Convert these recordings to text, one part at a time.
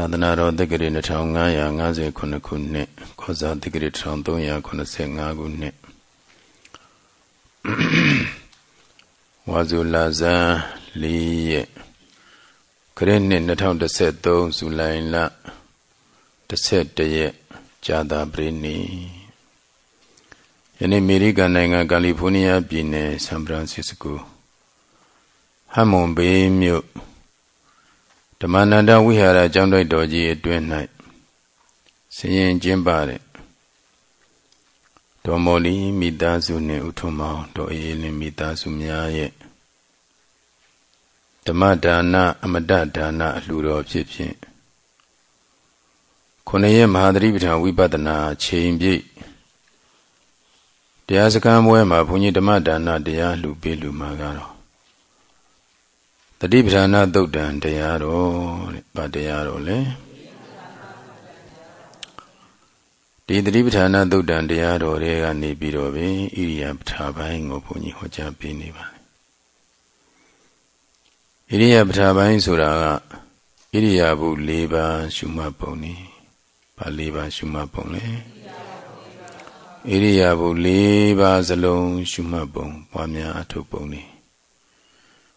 သာသနာတော်တက္ကရာ2559ခုနှစ်ခောဇာတက္ကရာ1385ခုနှစ်ဝါဇူလာဇန်၄ရက်ခရစ်နှစ်2013ဇူလိုင်လ17ရက်ဇာတာပရိနိယနေ့အမေရိကန်နိုင်ငံကယ်လီဖိုးနီးယားပြည်နယ်ဆန်ဖရန်စစ္စကိုဟမ်မွန်ဘေးမြို့ ဓမ္မနန္ဒဝိဟာရကျောင်းတိုက်တော်ကြီးအတွင်း၌ဆင်းရင်ကျင်းပတဲ့တော်မော်လီမိသားစုနှင့်ဥထုံမောင်တော်အေးလင်းမိသားစုများရဲ့ဓမ္မဒါနအမတဒါနအလှူတော်ဖြစ်ဖြင့်ခုနှစ်ရက်မဟာသတိပဋ္ဌာန်ဝိပဿနာချိန်ပြည့်တရားစခန်းပွဲမှာဘုန်းကြီးဓမ္မဒါနတရားလှူပေးလူမှာကတော့ တတိပဌာနာသုတ်တံတရားတော်တဲ့ဗာတရားတော်လေဒီတတိပဌာနာသုတ်တံတရားတော်တွေကနေပြီးတော့ပဲဣရိယာပဌာပိုင်းကိုဘုန်းကြီးဟောကြားပေးနေပါတယ်ဣရိယာပဌာပိုင်းဆိုတာကဣရိယာပု၄ပါးရှုမှတ်ပုံနေဗာ၄ပါးရှုမှတ်ပုံလေဣရိယာပု၄ပါးစလုံးရှုမှတ်ပုံပွားများအထုတ်ပုံနေ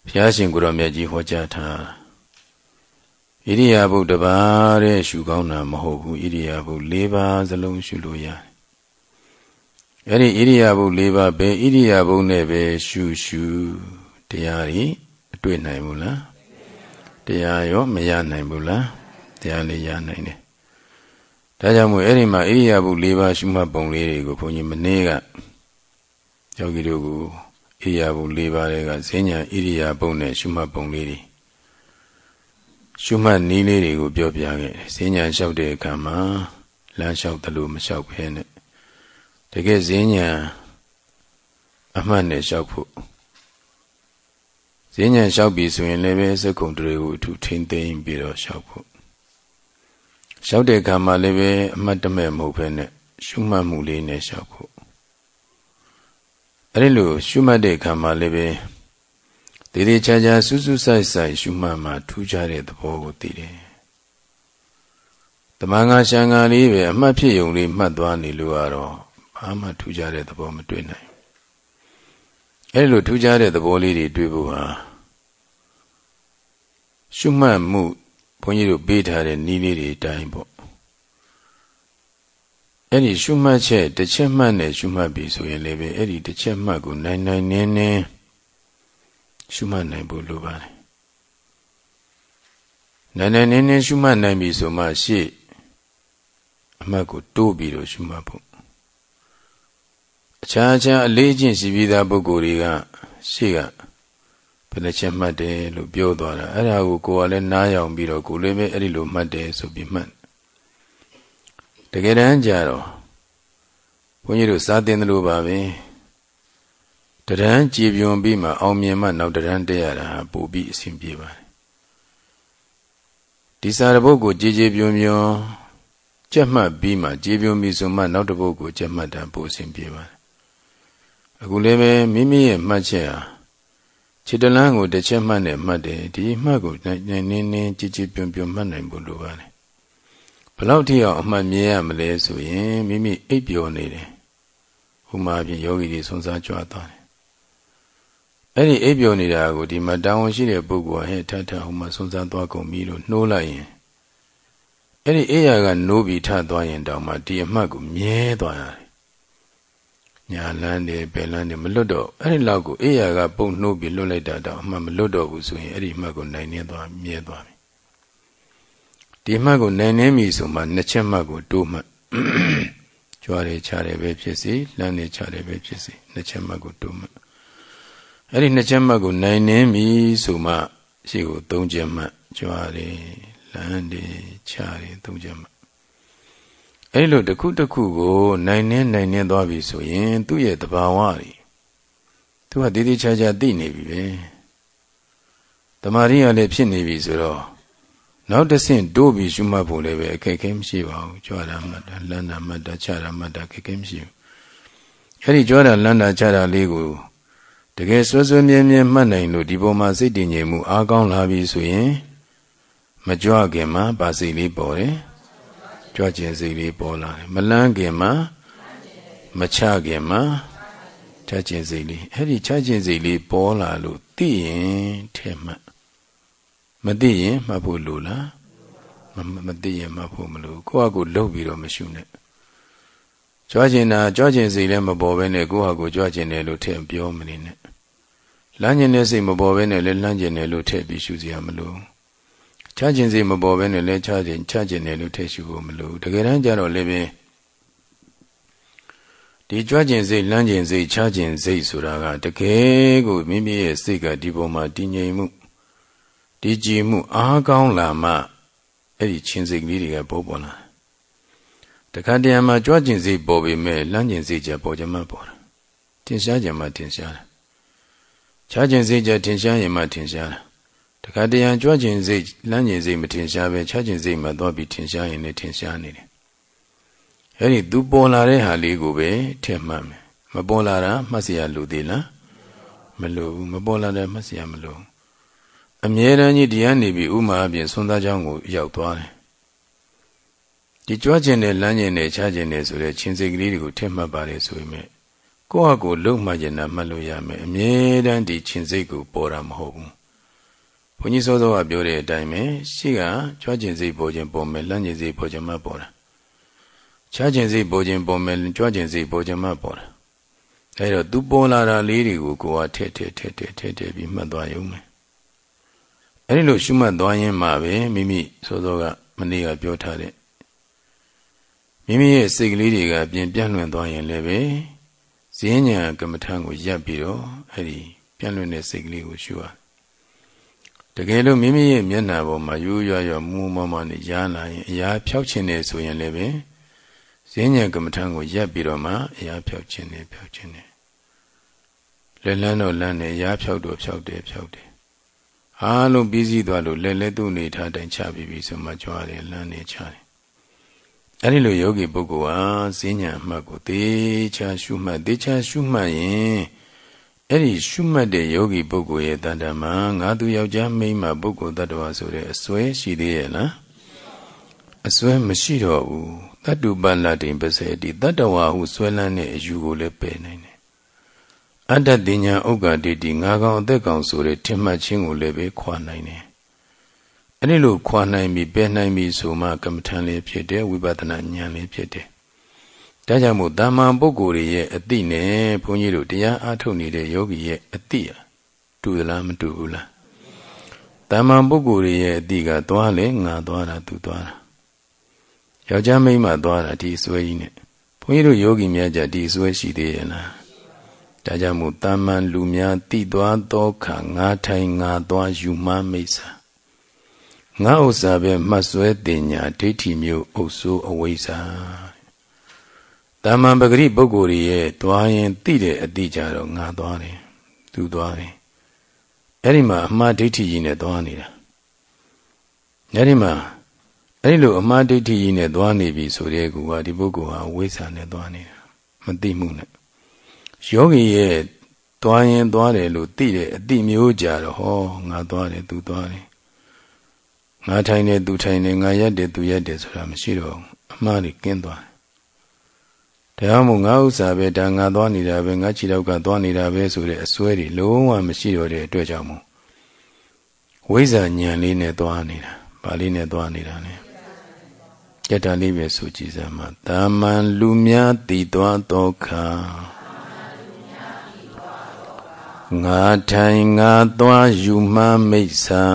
ဘုရားရှင်ကိုရောမြတ်ကြီးဟောကြားထားဣရိယာပုတပါးတဲ့ရှုကောင်းတာမဟုတ်ဘူးဣရိယာပု၄ပါးစလုံးရှုလို့ရတယ်အဲ့ဒီဣရိယာပု၄ပါးပဲဣရိယာပုနဲ့ပဲရှုရှုတရားဤအတွေ့နိုင်ဘူးလားတရားရောမရနိုင်ဘူးလားတရားလေးရနိုင်တယ်ဒါကြောင့်မို့အဲ့ဒီမှာဣရိယာပု၄ပါးရှုမှတ်ပုံလေးတွေကိုဘုန်းကြီးမနေ့ကယောဂီတို့ကို ဣရိယာပု၄ပါးတွေကဈဉ္ညာဣရိယာပုနဲ့ရှုမှတ်ပုံလေးတွေရှုမှတ်နည်းလေးတွေကိုပြောပြခဲ့ဈဉ္ညာလျှောက်တဲ့အခါမှာလမ်းလျှောက်တယ်လို့မလျှောက်ဖဲနဲ့တကယ်ဈဉ္ညာအမှတ်နဲ့လျှောက်ဖို့ဈဉ္ညာလျှောက်ပြီဆိုရင်လည်းပဲစက္ကုံတွေကိုအထူးထိမ့်သိမ့်ပြီးတော့လျှောက်ဖို့လျှောက်တဲ့အခါမှာလည်းပဲအမှတ်တမဲ့မဟုတ်ဘဲနဲ့ရှုမှတ်မှုလေးနဲ့လျှောက်ဖို့ အဲ့ဒီလိုရှုမှတ်တဲ့အခါမှာလည်းပဲတည်တည်ချာချာစူးစူးဆိုင်ဆိုင်ရှုမှတ်မှထူးခြားတဲ့သဘောကိုသိတယ်။တမန်ငါရှံငါလေးပဲအမှတ်ဖြစ်ုံလေးမှတ်သွားနေလို့ကတော့ဘာမှထူးခြားတဲ့သဘောမတွေ့နိုင်။အဲ့ဒီလိုထူးခြားတဲ့သဘောလေးတွေတွေ့ဖို့ဟာရှုမှတ်မှုဘုန်းကြီးတို့ပေးထားတဲ့နည်းလေးတွေအတိုင်းပေါ့ အဲ့ဒီရှုမှတ်ချက်တစ်ချက်မှတ်နဲ့ရှုမှတ်ပြီဆိုရင်လည်းပဲအဲ့ဒီတစ်ချက်မှတ်ကိုနိုင်နိုင်နင်းနင်းရှုမှတ်နိုင်ဖို့လိုပါတယ်နိုင်နိုင်နင်းနင်းရှုမှတ်နိုင်ပြီဆိုမှရှေ့အမှတ်ကိုတိုးပြီးတော့ရှုမှတ်ဖို့အခြားအခြားအလေးချင်းရှိပြီးသားပုဂ္ဂိုလ်တွေကရှေ့ကဘယ်နှချက်မှတ်တယ်လို့ပြောသွားတာအဲ့ဒါကိုကိုယ်ကလည်းနားယောင်ပြီးတော့ကိုယ်လည်းပဲအဲ့ဒီလိုမှတ်တယ်ဆိုပြီးမှတ် တကယ်တမ်းကြတော့ဘုန်းကြီးတို့စာသင်တယ်လို့ပါပဲတရန်ကြည်ပြွန်ပြီးမှအောင်မြင်မှနောက်တရန်တက်ရတာပို့ပြီးအဆင်ပြေပါတယ်ဒီစာတပုတ်ကိုကြည်ကြည်ပြွန်ပြွန်ကြက်မှတ်ပြီးမှကြည်ပြွန်ပြီးဆိုမှနောက်တပုတ်ကိုကြက်မှတ်တာပို့အဆင်ပြေပါတယ်အခုလည်းပဲမိမိရဲ့မှတ်ချက်ဟာခြေတလန်းကိုတစ်ချက်မှတ်နဲ့မှတ်တယ်ဒီမှတ်ကိုနိုင်နေနေကြည်ကြည်ပြွန်ပြွန်မှတ်နိုင်ဖို့လိုပါတယ် ဘလောက်ထိအောင်အမှတ်မြဲရမလဲဆိုရင်မိမိအိပ်ပျော်နေတယ်ဥမာဖြင့်ယောဂီတွေဆွမ်းစားကြွားသွားတယ်အဲ့ဒီအိပ်ပျော်နေတာကိုဒီမှာတာဝန်ရှိတဲ့ပုဂ္ဂိုလ်ဟဲ့ထထဟိုမှာဆွမ်းစားသွားကုန်ပြီလို့နှိုးလိုက်ရင်အဲ့ဒီအိယာကနိုးပြီးထသွားရင်တောင်မှဒီအမှတ်ကိုမြဲသွားရတယ်ညာလန်းတယ်ပယ်လန်းတယ်မလွတ်တော့အဲ့ဒီလောက်ကိုအိယာကပုံနှိုးပြီးလွတ်လိုက်တာတောင်အမှတ်မလွတ်တော့ဘူးဆိုရင်အဲ့ဒီအမှတ်ကိုနိုင်နေသွားမြဲသွားပြီ ဒီမှတ်ကိုနိုင်နေပြီဆိုမှနှစ်ချက်မှတ်ကိုတိုးမှတ်ကြွားတယ်ချတယ်ပဲဖြစ်စီလမ်းတယ်ချတယ်ပဲဖြစ်စီနှစ်ချက်မှတ်ကိုတိုးမှတ်အဲ့ဒီနှစ်ချက်မှတ်ကိုနိုင်နေပြီဆိုမှရှေ့ကိုသုံးချက်မှတ်ကြွားတယ်လမ်းတယ်ချတယ်သုံးချက်မှတ်အဲ့လိုတစ်ခုတစ်ခုကိုနိုင်နေနိုင်နေသွားပြီဆိုရင်သူ့ရဲ့တဘာဝတွေသူကတည်တည်ချာချာသိနေပြီပဲတမာရီကလည်းဖြစ်နေပြီဆိုတော့ နောက်တစ်ဆင့်တိုးပြီးရှုမှတ်ဖို့လည်းပဲအခက်အခဲမရှိပါဘူးကြွားတာမှတ်တာလမ်းတာမှတ်တာချတာမှတ်တာအခက်အခဲမရှိဘူးအဲ့ဒီကြွားတာလမ်းတာချတာလေးကိုတကယ်စွဲစွဲမြဲမြဲမှတ်နိုင်လို့ဒီပုံမှာစိတ်တည်ငြိမ်မှုအားကောင်းလာပြီဆိုရင်မကြွခင်မှာပါစိတ်လေးပေါ်တယ်ကြွခြင်းစိတ်လေးပေါ်လာတယ်မလန်းခင်မှာမချခင်မှာချခြင်းစိတ်လေးအဲ့ဒီချခြင်းစိတ်လေးပေါ်လာလို့သိရင်ထဲမှတ် မသိရင်မှတ်ဖို့လိုလားမသိရင်မှတ်ဖို့မလိုကိုယ့်ဟာကိုယ်လှုပ်ပြီးတော့မရှုနဲ့ကြွားကျင်တာကြွားကျင်စိတ်လည်းမပေါ်ဘဲနဲ့ကိုယ့်ဟာကိုယ်ကြွားကျင်တယ်လို့ထည့်ပြောမနေနဲ့လမ်းကျင်တဲ့စိတ်မပေါ်ဘဲနဲ့လည်းလမ်းကျင်တယ်လို့ထည့်ပြီးရှုစရာမလိုချကျင်စိတ်မပေါ်ဘဲနဲ့လည်းချကျင်ချကျင်တယ်လို့ထည့်ရှုဖို့မလိုတကယ်တမ်းကျတော့လည်းပဲဒီကြွကျင်စိတ်လမ်းကျင်စိတ်ချကျင်စိတ်ဆိုတာကတကယ်ကိုမိမိရဲ့စိတ်ကဒီပုံမှာတည်ငြိမ်မှု တည်ကြည်မှုအားကောင်းလာမှအဲ့ဒီချင်းစိတ်ကလေးတွေကပေါ်ပေါ်လာတခါတရံမှာကြွကျင်စိတ်ပေါ်ပေမဲ့လမ်းကျင်စိတ်ကြပေါ်ကြမှာပေါ်တာထင်ရှားကြမှာထင်ရှားတယ်ချကျင်စိတ်ကြထင်ရှားရင်မှထင်ရှားတယ်တခါတရံကြွကျင်စိတ်လမ်းကျင်စိတ်မထင်ရှားပဲချကျင်စိတ်မှသွားပြီးထင်ရှားရင်လည်းထင်ရှားနေတယ်အဲ့ဒီသူပေါ်လာတဲ့ဟာလေးကိုပဲထည့်မှတ်မယ်မပေါ်လာတာမှတ်เสียလူသေးလားမလိုဘူးမပေါ်လာတဲ့မှတ်เสียမလို အမြဲတမ်းကြီးတရားနေပြီးဥမာအပြင်ဆွမ်းသားကြောင်းကိုရောက်သွားတယ်။ဒီကြွားကျင်တဲ့လမ်းကျင်တဲ့ခြားကျင်တဲ့ဆိုတဲ့ချင်းစိတ်ကလေးတွေကိုထက်မှတ်ပါတယ်ဆိုပေမဲ့ကိုယ့်ဟာကိုယ်လုံမှကျင်တာမှတ်လို့ရမယ်။အမြဲတမ်းဒီချင်းစိတ်ကိုပေါ်တာမဟုတ်ဘူး။ဘုန်းကြီးစောစောကပြောတဲ့အတိုင်းပဲရှိကကြွားကျင်စိတ်ပေါ်ခြင်းပေါ်မယ်လမ်းကျင်စိတ်ပေါ်ခြင်းမှပေါ်တာ။ခြားကျင်စိတ်ပေါ်ခြင်းပေါ်မယ်ကြွားကျင်စိတ်ပေါ်ခြင်းမှပေါ်တာ။အဲဒါသူပေါ်လာတာလေးတွေကိုကိုယ်ကထက်ထက်ထက်ထက်ထက်ပြီးမှတ်သွားရုံပဲ။ အဲဒီလိုရှုမှတ်သွားရင်မှပဲမိမိစောစောကမနေ့ကပြောထားတဲ့မိမိရဲ့စိတ်ကလေးတွေကပြင်ပြန့်လွင့်သွားရင်လည်းပဲဈဉ္ညာကမ္မထံကိုရပ်ပြီးတော့အဲဒီပြန့်လွင့်တဲ့စိတ်ကလေးကိုရှုရတကယ်လို့မိမိရဲ့မျက်နှာပေါ်မှာယူရွရွမူမမနဲ့ရားလာရင်အရာဖြောက်ချင်တယ်ဆိုရင်လည်းပဲဈဉ္ညာကမ္မထံကိုရပ်ပြီးတော့မှအရာဖြောက်ခြင်းနဲ့ဖြောက်ခြင်းနဲ့လက်လန်းတော့လန်းနဲ့ရာဖြောက်တော့ဖြောက်တယ်ဖြောက်တယ် အားလုံးပြီးစည်းသွားလို့လက်လက်သူ့နေထားတိုင်းချပြီးပြီဆိုမှကြွားတယ်လမ်းနေချတယ်အဲ့ဒီလိုယောဂီပုဂ္ဂိုလ်ဟာဈဉ္ညာမှတ်ကိုသေချာရှုမှတ်သေချာရှုမှတ်ရင်အဲ့ဒီရှုမှတ်တဲ့ယောဂီပုဂ္ဂိုလ်ရဲ့တဏ္ဍာမှာငါသူယောက်ျားမိန်းမပုဂ္ဂိုလ်တ attva ဆိုတဲ့အစွဲရှိသေးရဲ့လားအစွဲမရှိတော့ဘူးတတ္တုပလတိပစေတိတတ္တဝါဟုဆွဲလန်းတဲ့အယူကိုလည်းပယ်နိုင်တယ် အတ္တတင်ညာဥက္ကတိတိငါကောင်အသက်ကောင်ဆိုတဲ့ထင်မှတ်ခြင်းကိုလည်းပဲခွာနိုင်တယ်အဲ့ဒီလိုခွာနိုင်ပြီပယ်နိုင်ပြီဆိုမှကမ္မထံလေးဖြစ်တယ်ဝိပဿနာဉာဏ်လေးဖြစ်တယ်ဒါကြောင့်မို့တာမန်ပုဂ္ဂိုလ်ရဲ့အတိနဲ့ဘုန်းကြီးတို့တရားအားထုတ်နေတဲ့ယောဂီရဲ့အတိอ่ะတူသလားမတူဘူးလားတာမန်ပုဂ္ဂိုလ်ရဲ့အတိကသွားလေငါသွားတာသူသွားတာယောက်ျားမိန်းမသွားတာဒီအစွဲကြီးနဲ့ဘုန်းကြီးတို့ယောဂီများကြဒီအစွဲရှိသေးရဲ့လား ဒါကြောင့်မို့တာမန်လူများတိသွားသောခါငါထိုင်ငါသွားယူမမိစ္ဆာငါဥစ္စာပဲမှတ်စွဲတင်ညာဒိဋ္ဌိမျိုးအုပ်စိုးအဝိဇ္ဇာတာမန်ပဂရိပုဂ္ဂိုလ်ရဲ့တွားရင်သိတဲ့အတိကြတော့ငါသွားတယ်သူသွားတယ်အဲ့ဒီမှာအမှားဒိဋ္ဌိကြီးနဲ့သွားနေတာအဲ့ဒီမှာအဲ့ဒီလိုအမှားဒိဋ္ဌိကြီးနဲ့သွားနေပြီဆိုတဲ့ကူကဒီပုဂ္ဂိုလ်ဟာဝိဇ္ဇာနဲ့သွားနေတာမသိမှုနဲ့ ယောဂီရဲ့သွားရင်သွားတယ်လို့သိတဲ့အတိမျိုးကြတော့ဟောငါသွားတယ်သူသွားတယ်ငါထိုင်တယ်သူထိုင်တယ်ငါရက်တယ်သူရက်တယ်ဆိုတာမရှိတော့အမှားကြီးကင်းသွားတယ်ဒါမှမဟုတ်ငါဥစ္စာပဲဒါငါသွားနေတာပဲငါခြေတော့ကသွားနေတာပဲဆိုတဲ့အစွဲတွေလုံးဝမရှိတော့တဲ့အတွက်ကြောင့်မို့ဝိဇ္ဇာဉာဏ်လေးနဲ့သွားနေတာပါဠိနဲ့သွားနေတာ ਨੇ ကြက်တာလေးပဲဆိုကြည်စမ်းမှာတာမန်လူများတည်သွားသောခါ ငါထိုင်ငါသွားယူမှမိစ္ဆာ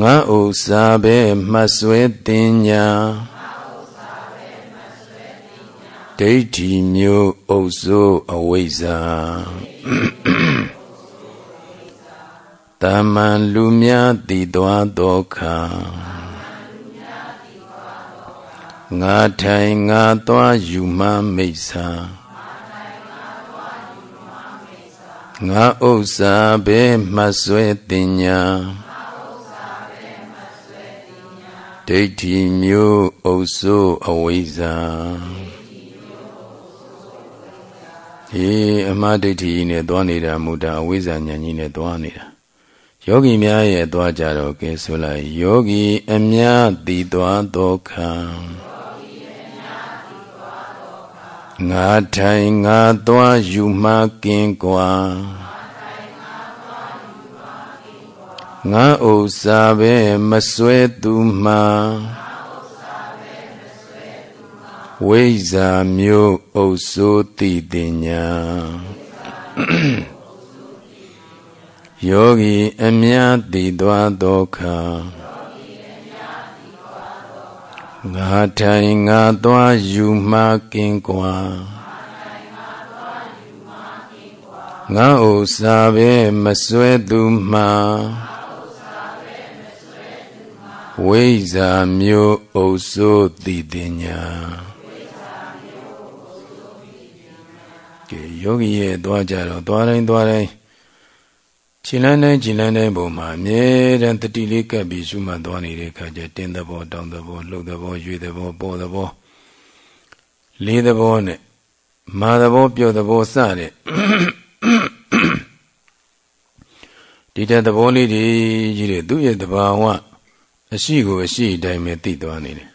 ငါဥစ္စာပဲမှတ်ဆွဲတင်ညာဒိဋ္ဌိမျိုးအုပ်စိုးအဝိဇ္ဇာတမန်လူများတည်သွားသောခါငါထိုင်ငါသွားယူမှမိစ္ဆာ ငါဥစ္စာပဲမှတ်ဆွဲတင်ညာဒိဋ္ဌိမျိုးအုပ်စိုးအဝိဇ္ဇာအေးအမှားဒိဋ္ဌိနဲ့သွားနေတာမူတာအဝိဇ္ဇာဉာဏ်ကြီးနဲ့သွားနေတာယောဂီများရဲ့သွားကြတော့ကဲဆိုလိုက်ယောဂီအမြတည်သွားသောခံ ငါထိုင်ငါသွားယူမှကင်းကွာငါဥစ္စာပဲမစွဲသူမှဝိဇ္ဇာမျိုးအုပ်စိုးတည်တင်ညာယောဂီအမြတ်တည်သွားသောခါ ငါထိုင်ငါသွားယူမှကင်းကွာငါဥစ္စာပဲမစွဲသူမှဝိဇ္ဇာမျိုးအုပ်စိုးတည်တင်ညာကဲယောဂီရဲ့သွားကြတော့သွားတိုင်းသွားတိုင်း ခြေလန်းတိုင်းခြေလန်းတိုင်းပုံမှာအမြဲတမ်းတတိလေးကပ်ပြီးရှုမှတ်သွားနေတဲ့အခါကျတင်းသဘောတောင်းသဘောလှုပ်သဘောရွေသဘောပေါ်သဘောလေးသဘောနဲ့မာသဘောပြော့သဘောစတဲ့ဒီတဲ့သဘောလေးတွေကြီးတဲ့သူ့ရဲ့တဘာဝအရှိကိုအရှိတိုင်းပဲသိသွားနေတယ်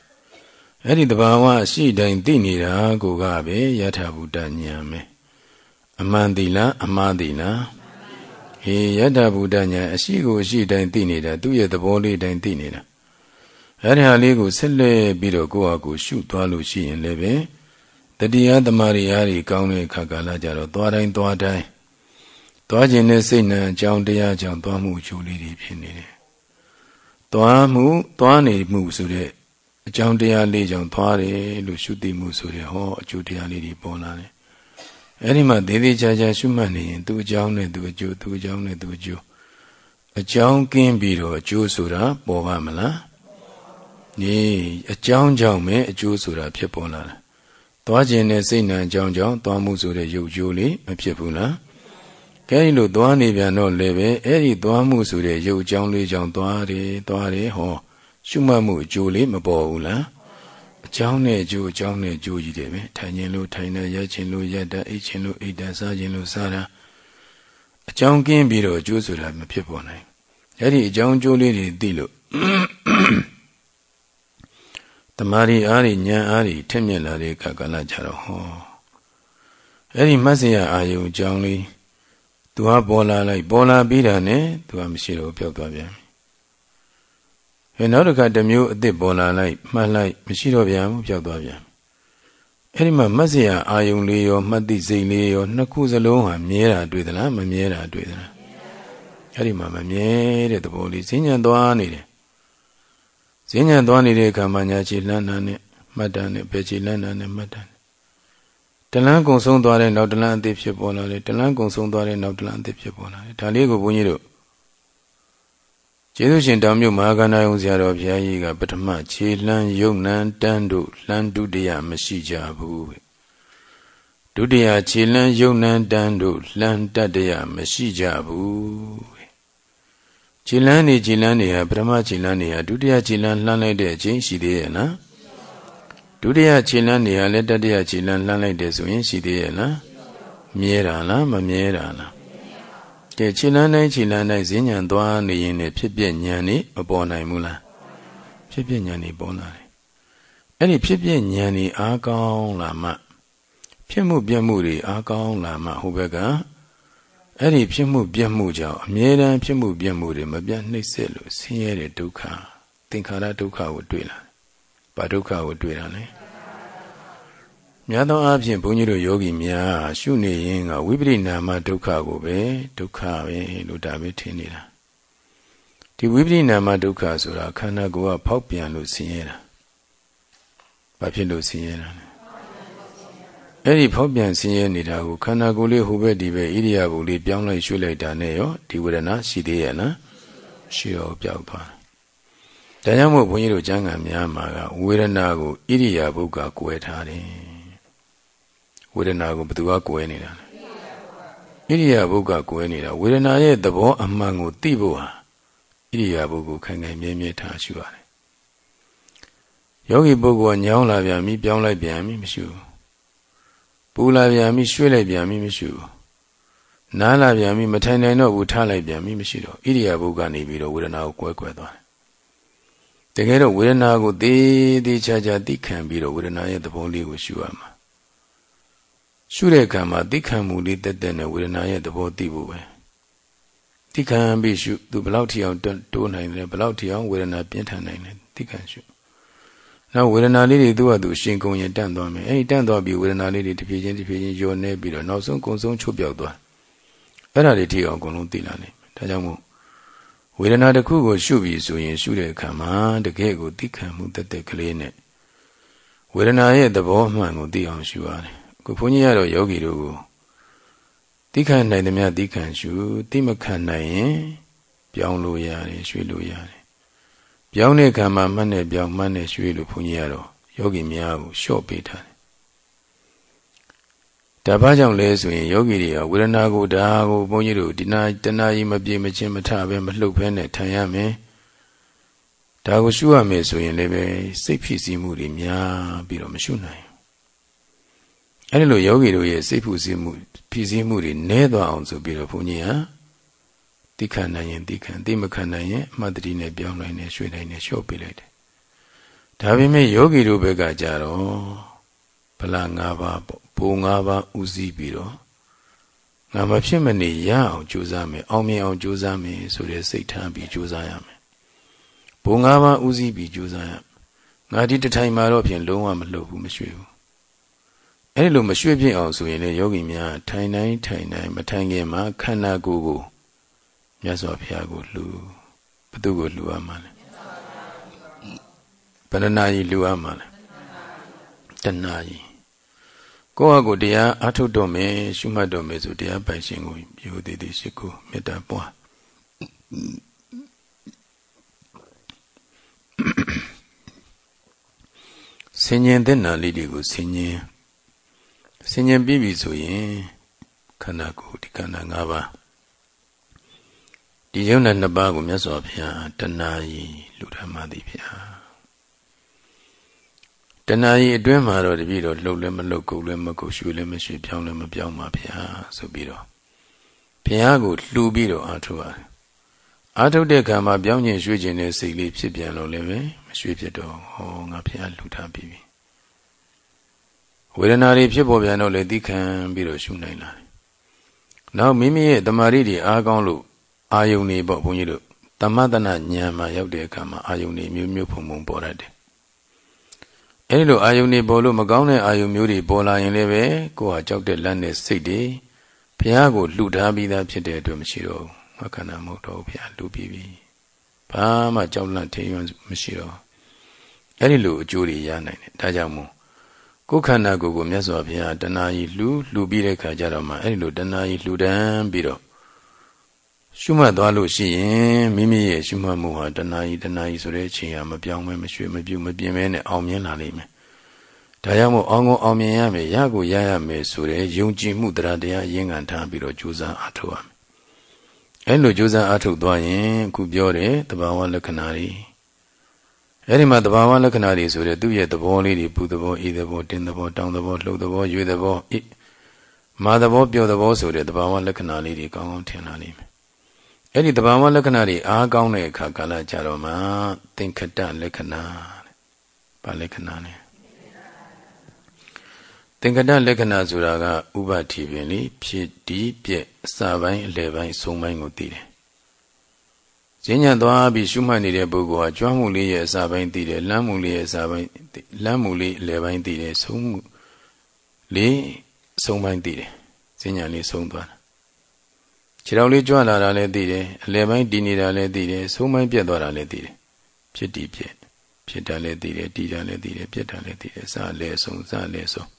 အဲ့ဒီတဘာဝအရှိတိုင်းသိနေတာကိုကပဲယထာဘုဒ္ဓဉာဏ်ပဲအမှန်သိလားအမှားသိလား ဟေယထာဘုဒ္ဓဉာဏ်အရှိကိုအရှိတိုင်းသိနေတာသူ့ရဲ့သဘောလေးတိုင်းသိနေတာအဲ့ဒီဟာလေးကိုဆက်လက်ပြီးတော့ကိုယ့်ဟာကိုယ်ရှုသွားလို့ရှိရင်လည်းပဲတတိယသမารီအားကြီးကောင်းတဲ့အခါကာလကြတော့သွားတိုင်းသွားတိုင်းသွားခြင်းနဲ့စိတ်နှံအကြောင်းတရားကြောင့်သွားမှုအကျိုးလေးတွေဖြစ်နေတယ်သွားမှုသွားနေမှုဆိုတဲ့အကြောင်းတရားလေးကြောင့်သွားတယ်လို့ရှုသိမှုဆိုတဲ့ဟောအကျိုးတရားလေးတွေပေါ်လာတယ် အဲ့ဒီမှာသေးသေးချာချာရှုမှတ်နေရင်သူ့အကြောင်းနဲ့သူ့အကျိုးသူ့အကြောင်းနဲ့သူ့အကျိုးအကြောင်းကင်းပြီးတော့အကျိုးဆိုတာပေါ်ပါမလားဒီအကြောင်းကြောင့်ပဲအကျိုးဆိုတာဖြစ်ပေါ်လာတယ်သွားခြင်းနဲ့စိတ်နှံအကြောင်းကြောင့်သွားမှုဆိုတဲ့ရုပ်ကျိုးလေးမဖြစ်ဘူးလားကဲလို့သွားနေပြန်တော့လည်းပဲအဲ့ဒီသွားမှုဆိုတဲ့ရုပ်အကြောင်းလေးကြောင့်သွားတယ်သွားတယ်ဟော ရှုမှတ်မှုအကျိုးလေးမပေါ်ဘူးလား အကြောင်းနဲ့အကျိုးအကြောင်းနဲ့အကျိုးကြီးတယ်ပဲထိုင်ခြင်းလို့ထိုင်တာရက်ခြင်းလို့ရက်တာအိတ်ခြင်းလို့အိတ်တာစားခြင်းလို့စားတာအကြောင်းကင်းပြီးတော့အကျိုးဆိုတာမဖြစ်ပေါ်နိုင်အဲ့ဒီအကြောင်းအကျိုးလေးတွေသိလို့တမာရီအားရီဉာဏ်အားရီထက်မြက်လာတဲ့အခါကလည်းကြတော့ဟောအဲ့ဒီမတ်စရာအာယုံအကြောင်းလေးသူကပေါ်လာလိုက်ပေါ်လာပြီးတာနဲ့သူကမရှိတော့ပျောက်သွားပြန် ဟဲ့နောက်တစ်ခါတစ်မျိုးအစ်စ်ပေါ်လာလိုက်မှတ်လိုက်မရှိတော့ပြန်ဘူးပျောက်သွားပြန်အဲ့ဒီမှာမတ်စရာအာယုံလေးရောမှတ်သိစိတ်လေးရောနှစ်ခုစလုံးဟာမြဲတာတွေ့သလားမမြဲတာတွေ့သလားအဲ့ဒီမှာမမြဲတဲ့သဘောလေးဈဉ္ဉံသွားနေတယ်ဈဉ္ဉံသွားနေတဲ့အခါမှာညာချီလန်းနာနဲ့မှတ်တာနဲ့ဘယ်ချီလန်းနာနဲ့မှတ်တာတလန်းကုံဆုံးသွားတဲ့နောက်တလန်းအသစ်ဖြစ်ပေါ်လာတယ်တလန်းကုံဆုံးသွားတဲ့နောက်တလန်းအသစ်ဖြစ်ပေါ်လာတယ်ဒါလေးကိုဘုန်းကြီးတို့ ကျေးဇူးရှင်တောင်မြုပ်မဟာကဏ္ဍယုံဆရာတော်ဘုရားကြီးကပထမခြေလှမ်းယုံနံတန်းတို့လှမ်းဒုတိယမရှိကြဘူးဒုတိယခြေလှမ်းယုံနံတန်းတို့လှမ်းတတရမရှိကြဘူးခြေလှမ်းနေခြေလှမ်းနေဟာပထမခြေလှမ်းနေဟာဒုတိယခြေလှမ်းလှမ်းလိုက်တဲ့အချိန်ရှိသေးရဲ့နော်ဒုတိယခြေလှမ်းနေဟာလည်းတတိယခြေလှမ်းလှမ်းလိုက်တယ်ဆိုရင်ရှိသေးရဲ့လားမြဲတာလားမမြဲတာလား ကဲခြေလန်းတိုင်းခြေလန်းတိုင်းဈဉ္ဉံသွားနေရင်လည်းဖြစ်ပြဉာဏ်นี่မပေါ်နိုင်ဘူးလားဖြစ်ပြဉာဏ်นี่ပေါ်လာတယ်အဲ့ဒီဖြစ်ပြဉာဏ်นี่အားကောင်းလာမှဖြစ်မှုပြက်မှုတွေအားကောင်းလာမှဟိုဘက်ကအဲ့ဒီဖြစ်မှုပြက်မှုကြောင့်အမြဲတမ်းဖြစ်မှုပြက်မှုတွေမပြတ်နှိမ့်ဆက်လို့ဆင်းရဲတဲ့ဒုက္ခသင်္ခါရဒုက္ခကိုတွေ့လာဘာဒုက္ခကိုတွေ့တာလဲ များသောအားဖြင့်ဘုန်းကြီးတို့ယောဂီများရှုနေရင်ကဝိပရိနာမဒုက္ခကိုပဲဒုက္ခပဲလို့ဒါပဲထင်နေတာဒီဝိပရိနာမဒုက္ခဆိုတာခန္ဓာကိုယ်ကဖောက်ပြန်လို့ဆင်းရဲတာဘာဖြစ်လို့ဆင်းရဲတာလဲအဲ့ဒီဖောက်ပြန်ဆင်းရဲနေတာကိုခန္ဓာကိုယ်လေးဟိုဘက်ဒီဘက်ဣရိယာပုလေးပြောင်းလိုက်ရွှေ့လိုက်တာနဲ့ရောဒီဝေဒနာရှိသေးရဲ့နော်ရှိရောပြောက်သွားဒါကြောင့်မို့ဘုန်းကြီးတို့ကျမ်းဂန်များမှာကဝေဒနာကိုဣရိယာပုကကွယ်ထားတယ် ဝေဒနာကိုဘယ်သူကကွဲနေတာလဲဣရိယာပုကကွဲနေတာဝေဒနာရဲ့သဘောအမှန်ကိုသိဖို့ဟာဣရိယာပုကိုခိုင်ခိုင်မြဲမြဲထားရှုရတယ်ယောဂီပုဂ္ဂိုလ်ကညောင်းလာပြန်ပြီပြောင်းလိုက်ပြန်ပြီမရှိဘူးပူလာပြန်ပြီရွှေ့လိုက်ပြန်ပြီမရှိဘူးနားလာပြန်ပြီမထိုင်နိုင်တော့ဘူးထားလိုက်ပြန်ပြီမရှိတော့ဣရိယာပုကနေပြီးတော့ဝေဒနာကိုကွဲကွဲသွားတယ်တကယ်တော့ဝေဒနာကိုသေးသေးချာချာသိခံပြီးတော့ဝေဒနာရဲ့သဘောလေးကိုရှုရမှာ ရှုတဲ့အခါမှာသိခံမှုလေးတက်တက်နဲ့ဝေဒနာရဲ့သဘောသိဖို့ပဲသိခံပြီးရှုသူဘလောက်ထီအောင်တိုးနိုင်တယ်ဘလောက်ထီအောင်ဝေဒနာပြင်းထန်နိုင်တယ်သိခံရှုနောက်ဝေဒနာလေးတွေသူ့ဟာသူရှင်ကုန်ရင်တန့်သွားမယ်အဲဒီတန့်သွားပြီးဝေဒနာလေးတွေတဖြည်းချင်းတဖြည်းချင်းညှော်နေပြီးတော့နောက်ဆုံးကုံဆုံးချုပ်ပြောက်သွားအဲ့ဒါတွေထီအောင်အကုန်လုံးသိလာနိုင်မယ်ဒါကြောင့်မို့ဝေဒနာတစ်ခုကိုရှုပြီးဆိုရင် ရှုတဲ့အခါမှာတကယ်ကိုသိခံမှုတက်တက်ကလေးနဲ့ဝေဒနာရဲ့သဘောမှန်ကိုသိအောင်ရှုရတယ် ခုဘုန်းကြီးကတော့ယောဂီတို့ကိုသိခံနိုင်သမျှသိခံရှုသိမခံနိုင်ရင်ပြောင်းလို့ရတယ်ရွှေ့လို့ရတယ်ပြောင်းတဲ့ခံမှာမှတ်နဲ့ပြောင်းမှတ်နဲ့ရွှေ့လို့ဘုန်းကြီးကတော့ယောဂီများကိုလျှော့ပေးထားတယ်ဒါဘာကြောင့်လဲဆိုရင်ယောဂီတွေကဝေဒနာကိုဒါကိုဘုန်းကြီးတို့ဒီနာတဏှာကြီးမပြေမချင်းမထပဲမလှုပ်ဖဲနဲ့ထိုင်ရမယ်ဒါကိုရှုရမယ်ဆိုရင်လည်းပဲစိတ်ဖြစ်စီမှုတွေများပြီးတော့မရှုနိုင် အဲ့ဒီလိုယောဂီတို့ရဲ့စိတ်ဖူစီမှုဖြစ်စည်းမှုတွေနည်းသွားအောင်ဆိုပြီးတော့ဘုန်းကြီးဟာသိခံနိုင်ရင်သိခံသိမခံနိုင်ရင်အမှတ်တတိနဲ့ပြောင်းနိုင်တယ်ရွှေ့နိုင်တယ်လျှော့ပေးလိုက်တယ်ဒါပေမဲ့ယောဂီတို့ဘက်ကကြတော့ဗလာ၅ပါးပေါ့ဘိုး၅ပါးဥစည်းပြီးတော့ငါမဖြစ်မနေရအောင်ကြိုးစားမယ်အောင်မြင်အောင်ကြိုးစားမယ်ဆိုတဲ့စိတ်ထားပြီးကြိုးစားရမယ်ဘိုး၅ပါးဥစည်းပြီးကြိုးစားရငါဒီတထိုင်မှာတော့ဖြင့်လုံးဝမလှုပ်ဘူးမရွှေ့ဘူး အဲ့လိုမရွှေ့ပြစ်အောင်ဆိုရင်လေယောဂီများထိုင်တိုင်းထိုင်တိုင်းမထိုင်ခင်မှာခန္ဓာကိုယ်ကိုမြတ်စွာဘုရားကိုလှူဘသူကိုလှူရမှာလဲဘယ်နှနာကြီးလှူရမှာလဲတဏှာကြီးကိုယ့်ဟာကိုယ်တရားအထုတ်တော့မယ်ရှုမှတ်တော့မယ်ဆိုတရားပိုင်ရှင်ကိုယူသေးသေးရှိကိုမေတ္တာပွားဆင်ញင်တဲ့နာလေးတွေကိုဆင်ញင် ဆင်ញင်ပြီးပြီဆိုရင်ခန္ဓာကိုယ်ဒီခန္ဓာ၅ပါးဒီယုံနဲ့နှစ်ပါးကိုမြတ်စွာဘုရားတဏှာကြီးလူထမ်းပါသည်ဗျာတဏှာကြီးအတွင်းမှာတော့တပည့်တော်လှုပ်လည်းမလှုပ်ကုတ်လည်းမကုတ်ရွှေလည်းမရွှေပြောင်းလည်းမပြောင်းပါဗျာဆိုပြီးတော့ဘုရားကိုလှူပြီးတော့အားထုတ်ရတယ်အားထုတ်တဲ့ခံမှာပြောင်းကျင်ရွှေ့ကျင်တဲ့စိတ်လေးဖြစ်ပြန်လို့လည်းပဲမရွှေ့ဖြစ်တော့ဟောငါဘုရားလှူထားပြီးပြီ ဝေဒနာတွေဖြစ်ပေါ်ပြန်တော့လေသိခံပြီးတော့ရှုနိုင်လာတယ်။နောက်မိမိရဲ့တမာရီတွေအားကောင်းလို့အာယုန်တွေပေါ့ဘုန်းကြီးတို့တမတနာဉာဏ်မှာရောက်တဲ့အခါမှာအာယုန်တွေမျိုးမျိုးဖုံဖုံပေါ်တတ်တယ်။အဲဒီလိုအာယုန်တွေပေါ်လို့မကောင်းတဲ့အာယုန်မျိုးတွေပေါ်လာရင်လည်းပဲကိုယ်ဟာကြောက်တဲ့လက်နဲ့စိတ်တွေဘုရားကိုလှူထားပြီးသားဖြစ်တဲ့အတွက်မရှိတော့ဘူး။မခန္ဓာမဟုတ်တော့ဘုရားလှူပြီးပြီ။ဘာမှကြောက်လန့်ထင်ရွံ့မရှိတော့အဲဒီလိုအကျိုးတွေရနိုင်တယ်။ဒါကြောင့်မို့ ကိုယ်ခန္ဓာကိုယ်ကိုမြတ်စွာဘုရားတဏှာကြီးလှူလှူပြီးတဲ့ခါကျတော့မှအဲ့ဒီလိုတဏှာကြီးလှူဒန်းပြီးတော့ရှုမှတ်သွားလို့ရှိရင်မိမိရဲ့ရှုမှတ်မှုဟာတဏှာကြီးတဏှာကြီးဆိုတဲ့အချိန်ဟာမပြောင်းမဲမရွှေ့မပြုတ်မပြင်းမဲနဲ့အောင်မြင်လာလိမ့်မယ်။ဒါကြောင့်မို့အောင်ကိုအောင်မြင်ရမယ်ရကိုရရမယ်ဆိုတဲ့ယုံကြည်မှုတရားတရားအရင်ခံထားပြီးတော့ကြိုးစားအားထုတ်ရမယ်။အဲ့လိုကြိုးစားအားထုတ်သွားရင်အခုပြောတဲ့တဘာဝလက္ခဏာတွေ အဲ့ဒီမှာသဘာဝလက္ခဏာတွေဆိုတဲ့သူ့ရဲ့သဘောလေးတွေပူသဘောအေးသဘောတင်းသဘောတောင်းသဘောလှုပ်သဘောရွေသဘောအေးမာသဘောပျော်သဘောဆိုတဲ့သဘာဝလက္ခဏာလေးတွေကောင်းကောင်းထင်လာလိမ့်မယ်အဲ့ဒီသဘာဝလက္ခဏာတွေအားကောင်းတဲ့အခါကာလကြတော့မှသင်္ခတလက္ခဏာဘာလက္ခဏာလဲသင်္ကတလက္ခဏာဆိုတာကဥပတိပင်လေဖြစ်ဒီပြက်အစပိုင်းအလယ်ပိုင်းဆုံးပိုင်းကိုသိတယ် ဈဉ္ညာသွားပြီးရှုမှတ်နေတဲ့ပုဂ္ဂိုလ်ဟာကြွားမှုလေးရဲ့အစာပိုင်းသိတယ်လမ်းမှုလေးရဲ့အစာပိုင်းလမ်းမှုလေးအလယ်ပိုင်းသိတယ်ဆုံးမှုလေးဆုံးပိုင်းသိတယ်ဈဉ္ညာလေးဆုံးသွားတာခြေတော်လေးကြွလာတာလည်းသိတယ်အလယ်ပိုင်းတည်နေတာလည်းသိတယ်ဆုံးပိုင်းပြတ်သွားတာလည်းသိတယ်ဖြစ်တည်ပြတ်ဖြစ်တာလည်းသိတယ်တည်တာလည်းသိတယ်ပြတ်တာလည်းသိတယ်အစာလည်းဆုံးစလည်းဆုံး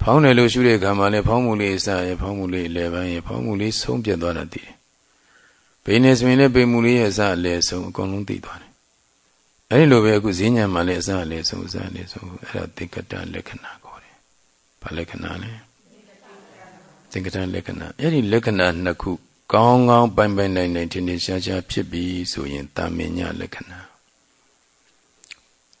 ဖောင်းတယ်လို့ရှုတဲ့ခါမှာလည်းဖောင်းမှုလေးအစာရဲ့ဖောင်းမှုလေးအလယ်ပိုင်းရဲ့ဖောင်းမှုလေးဆုံးပြတ်သွားတာသိတယ် ဘိနေဆိုရင်လည်းပိမှုလေးရဲ့အစအလယ်ဆုံးအကုန်လုံးသိသွားတယ်။အဲဒီလိုပဲအခုဈဉ္ဉံမှာလည်းအစအလယ်ဆုံးအစအလယ်ဆုံးအဲ့ဒါသင်္ကတလက္ခဏာခေါ်တယ်။ဘာလက္ခဏာလဲ။သင်္ကတလက္ခဏာအဲ့ဒီလက္ခဏာနှစ်ခုကောင်းကောင်းပိုင်ပိုင်နိုင်နိုင်ထင်ထင်ရှားရှားဖြစ်ပြီးဆိုရင်တာမင်ညလက္ခဏာ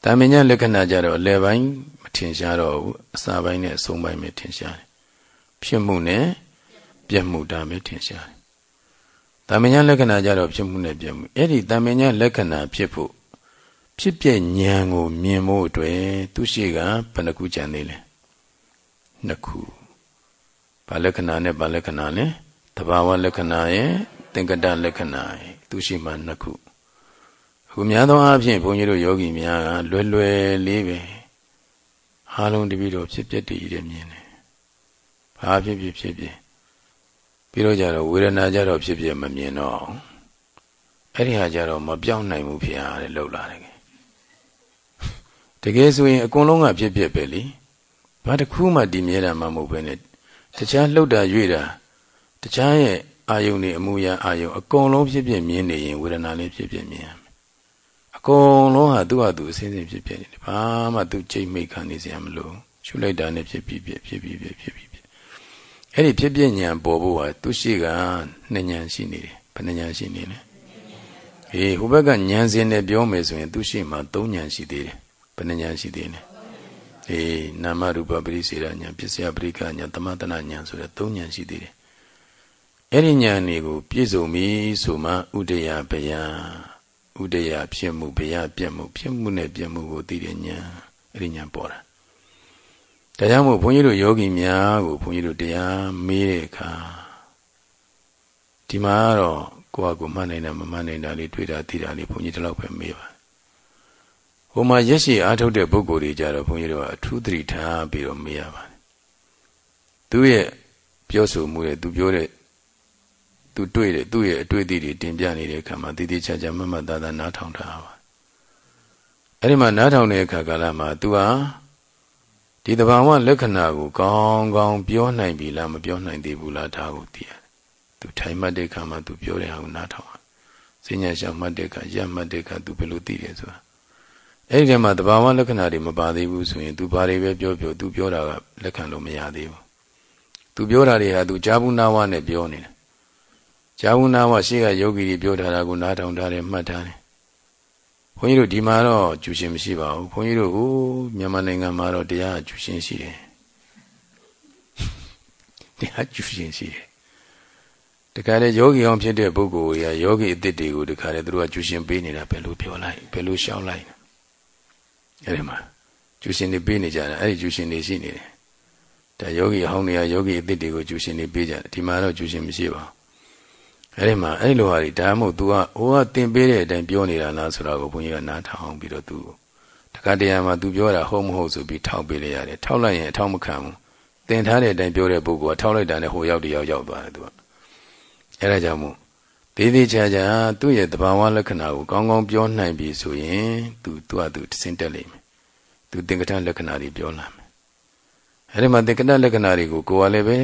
တာမင်ညလက္ခဏာကြတော့အလယ်ပိုင်းမထင်ရှားတော့ဘူးအစပိုင်းနဲ့အဆုံးပိုင်းပဲထင်ရှားတယ်။ဖြစ်မှုနဲ့ပြက်မှုဒါပဲထင်ရှားတယ်။ တာမညာလက္ခဏာကြတော့ဖြစ်မှုနဲ့ပြက်မှုအဲ့ဒီတာမညာလက္ခဏာဖြစ်ဖို့ဖြစ်ပြဉာဏ်ကိုမြင်ဖို့အတွက်သူရှိကဘယ်နှခုကြံသေးလဲ။နှစ်ခု။ဘာလက္ခဏာနဲ့ဘာလက္ခဏာလဲ။တဘာဝလက္ခဏာရဲ့သင်္ကတလက္ခဏာရဲ့သူရှိမှနှစ်ခု။အခုများသောအားဖြင့်ဘုန်းကြီးတို့ယောဂီများကလွယ်လွယ်လေးပဲအားလုံးတပည့်တော်ဖြစ်ပြတည်ရမြင်တယ်။ဘာဖြစ်ဖြစ်ဖြစ်ဖြစ် ပြီးတော့ကြတော့ဝေဒနာကြတော့ဖြစ်ဖြစ်မမြင်တော့အဲ့ဒီဟာကြတော့မပြောင်းနိုင်ဘူးဖေဟာတဲ့လှုပ်လာတယ်တကယ်ဆိုရင်အကုန်လုံးကဖြစ်ဖြစ်ပဲလေဘာတစ်ခုမှတည်မြဲတာမှမဟုတ်ပဲနဲ့တခြားလှုပ်တာရွေ့တာတခြားရဲ့အာယုန်တွေအမှုရာအာယုန်အကုန်လုံးဖြစ်ဖြစ်မြင်နေရင်ဝေဒနာလေးဖြစ်ဖြစ်မြင်ရမယ်အကုန်လုံးဟာသူ့ဟာသူအစင်းစင်းဖြစ်ဖြစ်နေတယ်ဘာမှသူကြိတ်မိတ်ခံနေစရာမလိုရှုလိုက်တာနဲ့ဖြစ်ပြီးဖြစ်ဖြစ်ပြီးဖြစ်ဖြစ်ပြီး အဲ့ဒီဖြစ်ပြဉာဏ်ပေါ်ဖို့ဟာသူရှိကနှစ်ဉာဏ်ရှိနေတယ်ဘယ်နှဉာဏ်ရှိနေလဲအေးဟိုဘက်ကဉာဏ်စဉ်နဲ့ပြောမယ်ဆိုရင်သူရှိမှသုံးဉာဏ်ရှိသေးတယ်ဘယ်နှဉာဏ်ရှိသေးလဲအေးနာမရူပပရိစေရဉာဏ်ပစ္စယပရိကဉာဏ်သမတနာဉာဏ်ဆိုတဲ့သုံးဉာဏ်ရှိသေးတယ်အဲ့ဒီဉာဏ်တွေကိုပြည့်စုံပြီဆိုမှဥဒယဘယဥဒယဖြစ်မှုဘယပြက်မှုဖြစ်မှုနဲ့ပြက်မှုကိုသိတဲ့ဉာဏ်အဲ့ဒီဉာဏ်ပေါ်တာ ဒါကြောင့်မို့ဘုန်းကြီးတို့ယောဂီများကိုဘုန်းကြီးတို့တရားမေးတဲ့အခါဒီမှာတော့ကိုယ့်အကူမှတ်နိုင်တာမမှတ်နိုင်တာလေးတွေ့တာသိတာလေးဘုန်းကြီးတလောက်ပဲမေးပါဟိုမှာရက်ရှိအားထုတ်တဲ့ပုဂ္ဂိုလ်တွေကြတော့ဘုန်းကြီးတို့ကအထူးသတိထားပြီးတော့မေးရပါတယ်သူရဲ့ပြောဆိုမှုရဲ့သူပြောတဲ့သူတွေ့တဲ့သူ့ရဲ့အတွေ့အထိတွေတင်ပြနေတဲ့အခါမှာတည်တည်ချာချာမမတ်သားသားနားထောင်ထားပါအဲ့ဒီမှာနားထောင်တဲ့အခါကာလမှာ तू ဟာ ဒီတဘာဝလက္ခဏာကိုကောင်းကောင်းပြောနိုင်ပြီလားမပြောနိုင်သေးဘူးလားဒါကိုသိရတယ်။သူထိုင်မှတ်တဲ့အခါမှာသူပြောတဲ့ဟာကိုနားထောင်။စဉ္ညာရှောင်မှတ်တဲ့အခါရပ်မှတ်တဲ့အခါသူဘယ်လိုသိတယ်ဆိုတာ။အဲဒီထဲမှာတဘာဝလက္ခဏာတွေမပါသေးဘူးဆိုရင်သူဘာတွေပဲပြောပြောသူပြောတာကလက်ခံလို့မရသေးဘူး။သူပြောတာတွေဟာသူဂျာဘူးနာဝနဲ့ပြောနေတယ်။ဂျာဘူးနာဝရှေ့ကယောဂီတွေပြောထားတာကိုနားထောင်ထားတယ်မှတ်ထားတယ် န်းကြီးတို့ဒီမှာတော့ကျူရှင်မရှိပါဘူးဘုန်းကြီးတို့ဟိုမြန်မာနိုင်ငံမှာတော့တရားကျူရှင်ရှိတယ်တရားကျူရှင်ရှိတယ်တခါလေယောဂီအောင်ဖြစ်တဲ့ပုဂ္ဂိုလ်ရာယောဂီအစ်စ်တွေကိုတခါလေသူတို့ကကျူရှင်ပေးနေတာဘယ်လိုပြောလိုက်ဘယ်လိုရှောင်းလိုက်အဲ့ဒီမှာကျူရှင်တွေပေးနေကြတာအဲ့ဒီကျူရှင်တွေရှိနေတယ်ဒါယောဂီဟောင်းတွေကယောဂီအစ်စ်တွေကိုကျူရှင်တွေပေးကြတယ်ဒီမှာတော့ကျူရှင်မရှိပါဘူး အဲ့ဒီမှာအဲ့လိုဟာတွေဒါမှမဟုတ် तू ကဟိုကတင်ပေးတဲ့အတိုင်းပြောနေတာလားဆိုတော့ကိုဘုန်းကြီးကနားထောင်ပြီးတော့ तू တခါတရံမှာ तू ပြောတာဟုတ်မဟုတ်ဆိုပြီးထောက်ပေးလိုက်ရတယ်ထောက်လိုက်ရင်အထောက်မခံဘူးတင်ထားတဲ့အတိုင်းပြောတဲ့ပုဂ္ဂိုလ်ကထောက်လိုက်တာနဲ့ဟိုရောက်တယောက်ရောက်သွားတယ် तू ကအဲ့ဒါကြောင့်မို့သေးသေးချာချာသူ့ရဲ့တဘာဝလက္ခဏာကိုကောင်းကောင်းပြောနိုင်ပြီဆိုရင် तू သူ့ဟာ तू တစင်တက်လိမ့်မယ် तू သင်္ကတလက္ခဏာတွေပြောလာမယ်အဲ့ဒီမှာသင်္ကတလက္ခဏာတွေကိုကိုယ်ကလည်းပဲ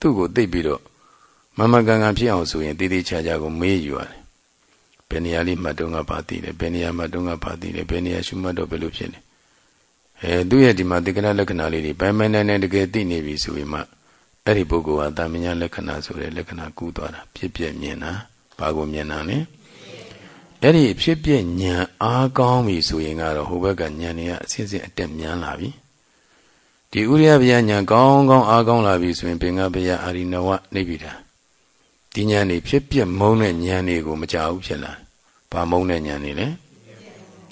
သူ့ကိုသိပြီးတော့ မမကန်ကန်ဖြစ်အောင်ဆိုရင်တည်တည်ချာချာကိုမေးယူရတယ်ဘယ်နေရာလေးမှတ်တော့ငါပါသိတယ်ဘယ်နေရာမှတ်တော့ငါပါသိတယ်ဘယ်နေရာရှုမှတ်တော့ဘယ်လိုဖြစ်လဲအဲသူ့ရဲ့ဒီမှာတက္ကနာလက္ခဏာလေးတွေဘယ်မှန်းနဲ့တကယ်သိနေပြီဆိုရင်မှအဲ့ဒီပုဂ္ဂိုလ်ဟာတာမညာလက္ခဏာဆိုတဲ့လက္ခဏာကူးသွားတာဖြစ်ပြမြင်တာဘာကိုမြင်တာလဲအဲ့ဒီဖြစ်ပြဉာဏ်အားကောင်းပြီဆိုရင်ကတော့ဟိုဘက်ကဉာဏ်တွေကအစဉ်စဉ်အတက်မြန်လာပြီဒီဥရိယဗျာဉာဏ်ကောင်းကောင်းအားကောင်းလာပြီဆိုရင်ဘင်္ဂဗျာအာရိနဝနေပြီတာဒီ ဉာဏ်နေဖြစ်ပြမုန်းတဲ့ဉာဏ်တွေကိုမကြောက်ဖြစ်လာဘာမုန်းတဲ့ဉာဏ်နေလဲ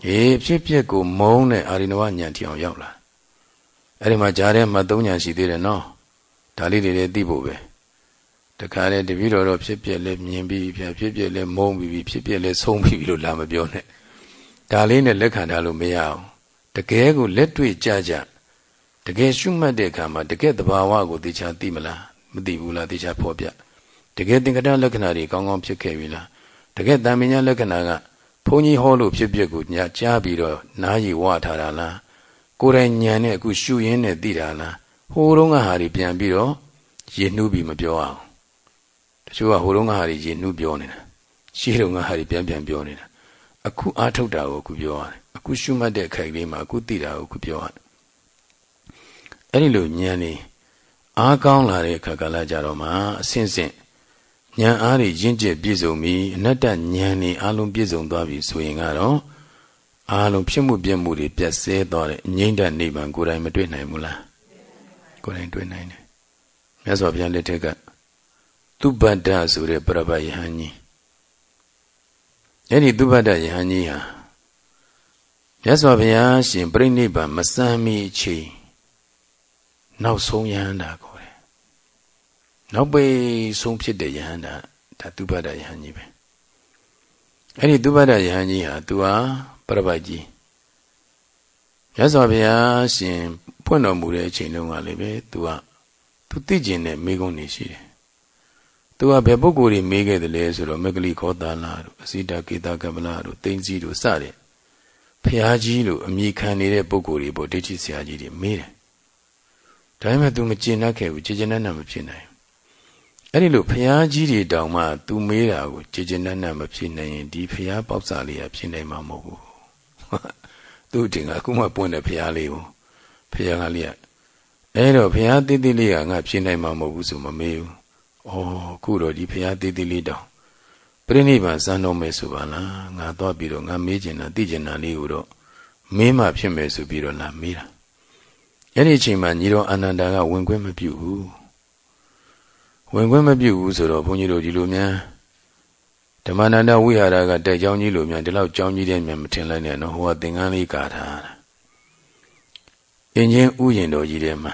အေးဖြစ်ပြကိုမုန်းတဲ့အာရိနဝဉာဏ်ထီအောင်ရောက်လာအဲ့ဒီမှာကြားထဲမှာသုံးဉာဏ်ရှိသေးတယ်နော်ဒါလေးတွေလည်းသိဖို့ပဲတခါလေတပည့်တော်တော့ဖြစ်ပြလဲမြင်ပြီးပြဖြစ်ပြလဲမုန်းပြီးဖြစ်ပြလဲဆုံးပြီးလို့လာမပြောနဲ့ဒါလေးနဲ့လက်ခံထားလို့မရအောင်တကယ်ကိုလက်တွေ့ကြကြတကယ်ရှုမှတ်တဲ့အခါမှာတကယ်သဘာဝကိုသိချာသိမလားမသိဘူးလားသိချာဖော်ပြ တကယ်သင်္ကတလက္ခဏာတွေကောင်းကောင်းဖြစ်ခဲ့ပြီလားတကယ်တံမြညာလက္ခဏာကဘုန်းကြီးဟောလို့ဖြစ်ပျက်ကိုညာကြားပြီးတော့နားရည်ဝထားတာလားကိုယ်တိုင်ညံနဲ့အခုရှုရင်းနဲ့သိတာလားဟိုတုန်းကဟာတွေပြန်ပြီးတော့ရေနှူးပြီးမပြောအောင်တချို့ကဟိုတုန်းကဟာတွေရေနှူးပြောနေတာရှေးတုန်းကဟာတွေပြန်ပြန်ပြောနေတာအခုအားထုတ်တာကိုအခုပြောရတယ်အခုရှုမှတ်တဲ့အခိုက်လေးမှာအခုသိတာကိုအခုပြောရတယ်အဲ့ဒီလိုဉာဏ်นี่အားကောင်းလာတဲ့အခါကလည်းကြတော့မှအဆင့်ဆင့် ဉာဏ်အားတွေရင့်ကျက်ပြည့်စုံပြီးအနတ္တဉာဏ်นี่အလုံးပြည့်စုံသွားပြီဆိုရင်ကတော့အလုံးဖြစ်မှုပြည့်မှုတွေပြတ်ဆဲသွားတဲ့အငိမ့်တဲ့နိဗ္ဗာန်ကိုယ်တိုင်မတွေ့နိုင်ဘူးလားကိုယ်တိုင်တွေ့နိုင်တယ်မြတ်စွာဘုရားလက်ထက်ကသူပတ္တဆိုတဲ့ပရပတ်ယဟန်ကြီးအဲ့ဒီသူပတ္တယဟန်ကြီးဟာမြတ်စွာဘုရားရှင်ပြိဋိဘံမစမ်းမီအချိန်နောက်ဆုံးယဟန္တာခေါ်တယ် နောက်ပိဆုံးဖြစ်တဲ့ယဟန္တာဒါသူပတ္တယဟန်ကြီးပဲအဲ့ဒီသူပတ္တယဟန်ကြီးဟာသူဟာပရပတ်ကြီးမြတ်စွာဘုရားရှင် ဖွင့်တော်မူတဲ့အချိန်တုန်းကလည်းပဲသူကသူသိကျင်တဲ့မိဂုံးနေရှိတယ်သူကဘယ်ပုဂ္ဂိုလ်တွေမေးခဲ့တယ်လဲဆိုတော့မဂလိခောတာလာတို့အစိတကေတာကပလာတို့တိမ့်စီတို့စတဲ့ဖျားကြီးလို့အမိခံနေတဲ့ပုဂ္ဂိုလ်တွေပေါ့ဒိဋ္ဌိဆရာကြီးတွေမေးတယ်ဒါပေမဲ့ तू မကျင်တတ်ခဲ့ဘူးကြည်ကျင်တတ်တာမဖြစ်နိုင် အဲ့ဒီလိုဖျားကြီးတွေတောင်မှ तू မေးတာကိုကြည်ကျင်တတ်တာမဖြစ်နိုင်ရင်ဒီဖျားပေါက်စာလေးကဖြစ်နိုင်မှာမဟုတ်ဘူးသူ့တင်ကအခုမှပွင့်တဲ့ဖျားလေးကိုဖျားကလေးကအဲ့တော့ဖျားတိတိလေးကငါဖြစ်နိုင်မှာမဟုတ်ဘူးဆိုမမေးဘူး။အော်ခုတော့ဒီဖရာသေးသေးလေးတောင်ပြိဋိဘံစံတော်မယ်ဆိုပါလား။ငါသွားပြီးတော့ငါမေးကျင်တာသိကျင်တာလေးကိုတော့မင်းမှဖြစ်မယ်ဆိုပြီးတော့လာမေးတာ။အဲ့ဒီအချိန်မှာညီတော်အာနန္ဒာကဝင်ခွင့်မပြုဘူး။ ဝင်ခွင့်မပြုဘူးဆိုတော့ဘုန်းကြီးတို့ဒီလိုများဓမ္မနန္ဒဝိဟာရကတိုက်ကြောင်းကြီးလိုများဒီလောက်ကြောင်းကြီးတဲ့မြန်မထင်လိုက်နဲ့နော်ဟိုကသင်္ကန်းလေးကာထားတာ။အင်းချင်းဥယျင်တော်ကြီးထဲမှာ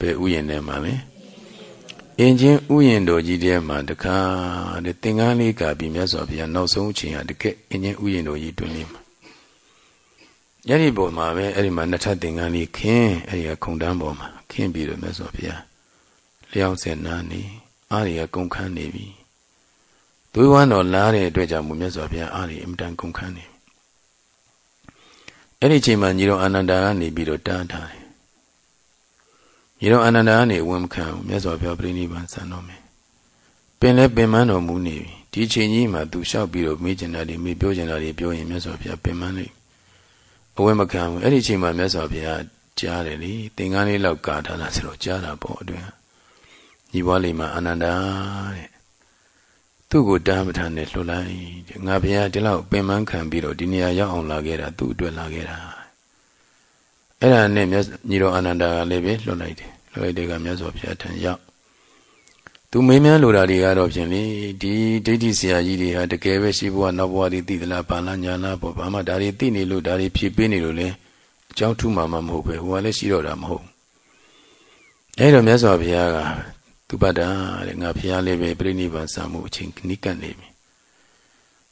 ဘယ်ဥယျင်ထဲမှာလဲ။အင်ချင်းဥယျင်တော်ကြီးထဲမှာတခါတဲ့သင်္ကန်းလေးကပြီးမြတ်စွာဘုရားနောက်ဆုံးအချိန်ဟာတကယ်အင်ချင်းဥယျင်တော်ကြီးတွင်နေမှာညနေပေါ်မှာပဲအဲ့ဒီမှာနှစ်ထပ်သင်္ကန်းလေးခင်းအဲ့ဒီကခုံတန်းပေါ်မှာခင်းပြီးတော့မြတ်စွာဘုရားလျှောက်စင်နာနေ အားရကုန်ခန်းနေပြီသွေးဝမ်းတော်လားတဲ့အတွက်ကြောင့်မြတ်စွာဘုရားအားရအင်တန်ကုန်ခန်းနေအဲ့ဒီအချိန်မှာညီတော်အာနန္ဒာကနေပြီးတော့တားထားတယ်ရေတော်အာနန္ဒာကနေဝန်မခံဘူးမြတ်စွာဘုရားပြိဋိဘံစံတော်မယ်ပင်လဲပင်မတော်မူနေပြီဒီချိန်ကြီးမှာသူလျှောက်ပြီးတော့မေးချင်တာတွေမေးပြောချင်တာတွေပြောရင်မြတ်စွာဘုရားပင်မလိမ့်အဝဲမခံဘူးအဲ့ဒီချိန်မှာမြတ်စွာဘုရားကြားတယ်လေသင်္ကန်းလေးလောက်ကာထားတာဆိုတော့ကြားတာပေါ့အတွင်း ညီဘွားလေးမှာအာနန္ဒာတဲ့သူ့ကိုတားမထားနဲ့လှုပ်လိုက်ငါဘုရားဒီလောက်ပင်မခံပြီးတော့ဒီနေရာရောက်အောင်လာခဲ့တာသူ့အတွက်လာခဲ့တာအဲ့ဒါနဲ့ညီတော်အာနန္ဒာကလည်းပဲလွတ်လိုက်တယ်လွတ်လိုက်တဲ့ကမြတ်စွာဘုရားထံရောက်သူမေးမြန်းလိုတာတွေကတော့ဖြင့်လေဒီဒိဋ္ဌိဆရာကြီးတွေဟာတကယ်ပဲရှိဘဝနောက်ဘဝတွေသိသလားဘာလားညာလားပေါ့ဘာမှဒါတွေသိနေလို့ဒါတွေဖြည့်ပေးနေလို့လေအကြောင်းထူးမှမမဟုတ်ပဲဟိုကလည်းရှိတော့တာမဟုတ်အဲ့တော့မြတ်စွာဘုရားက သူပတ္တာတဲ့ငါဘုရားလေးပဲပြိဋိဘံစာမှုအချိန်နိကတ်နေပြီ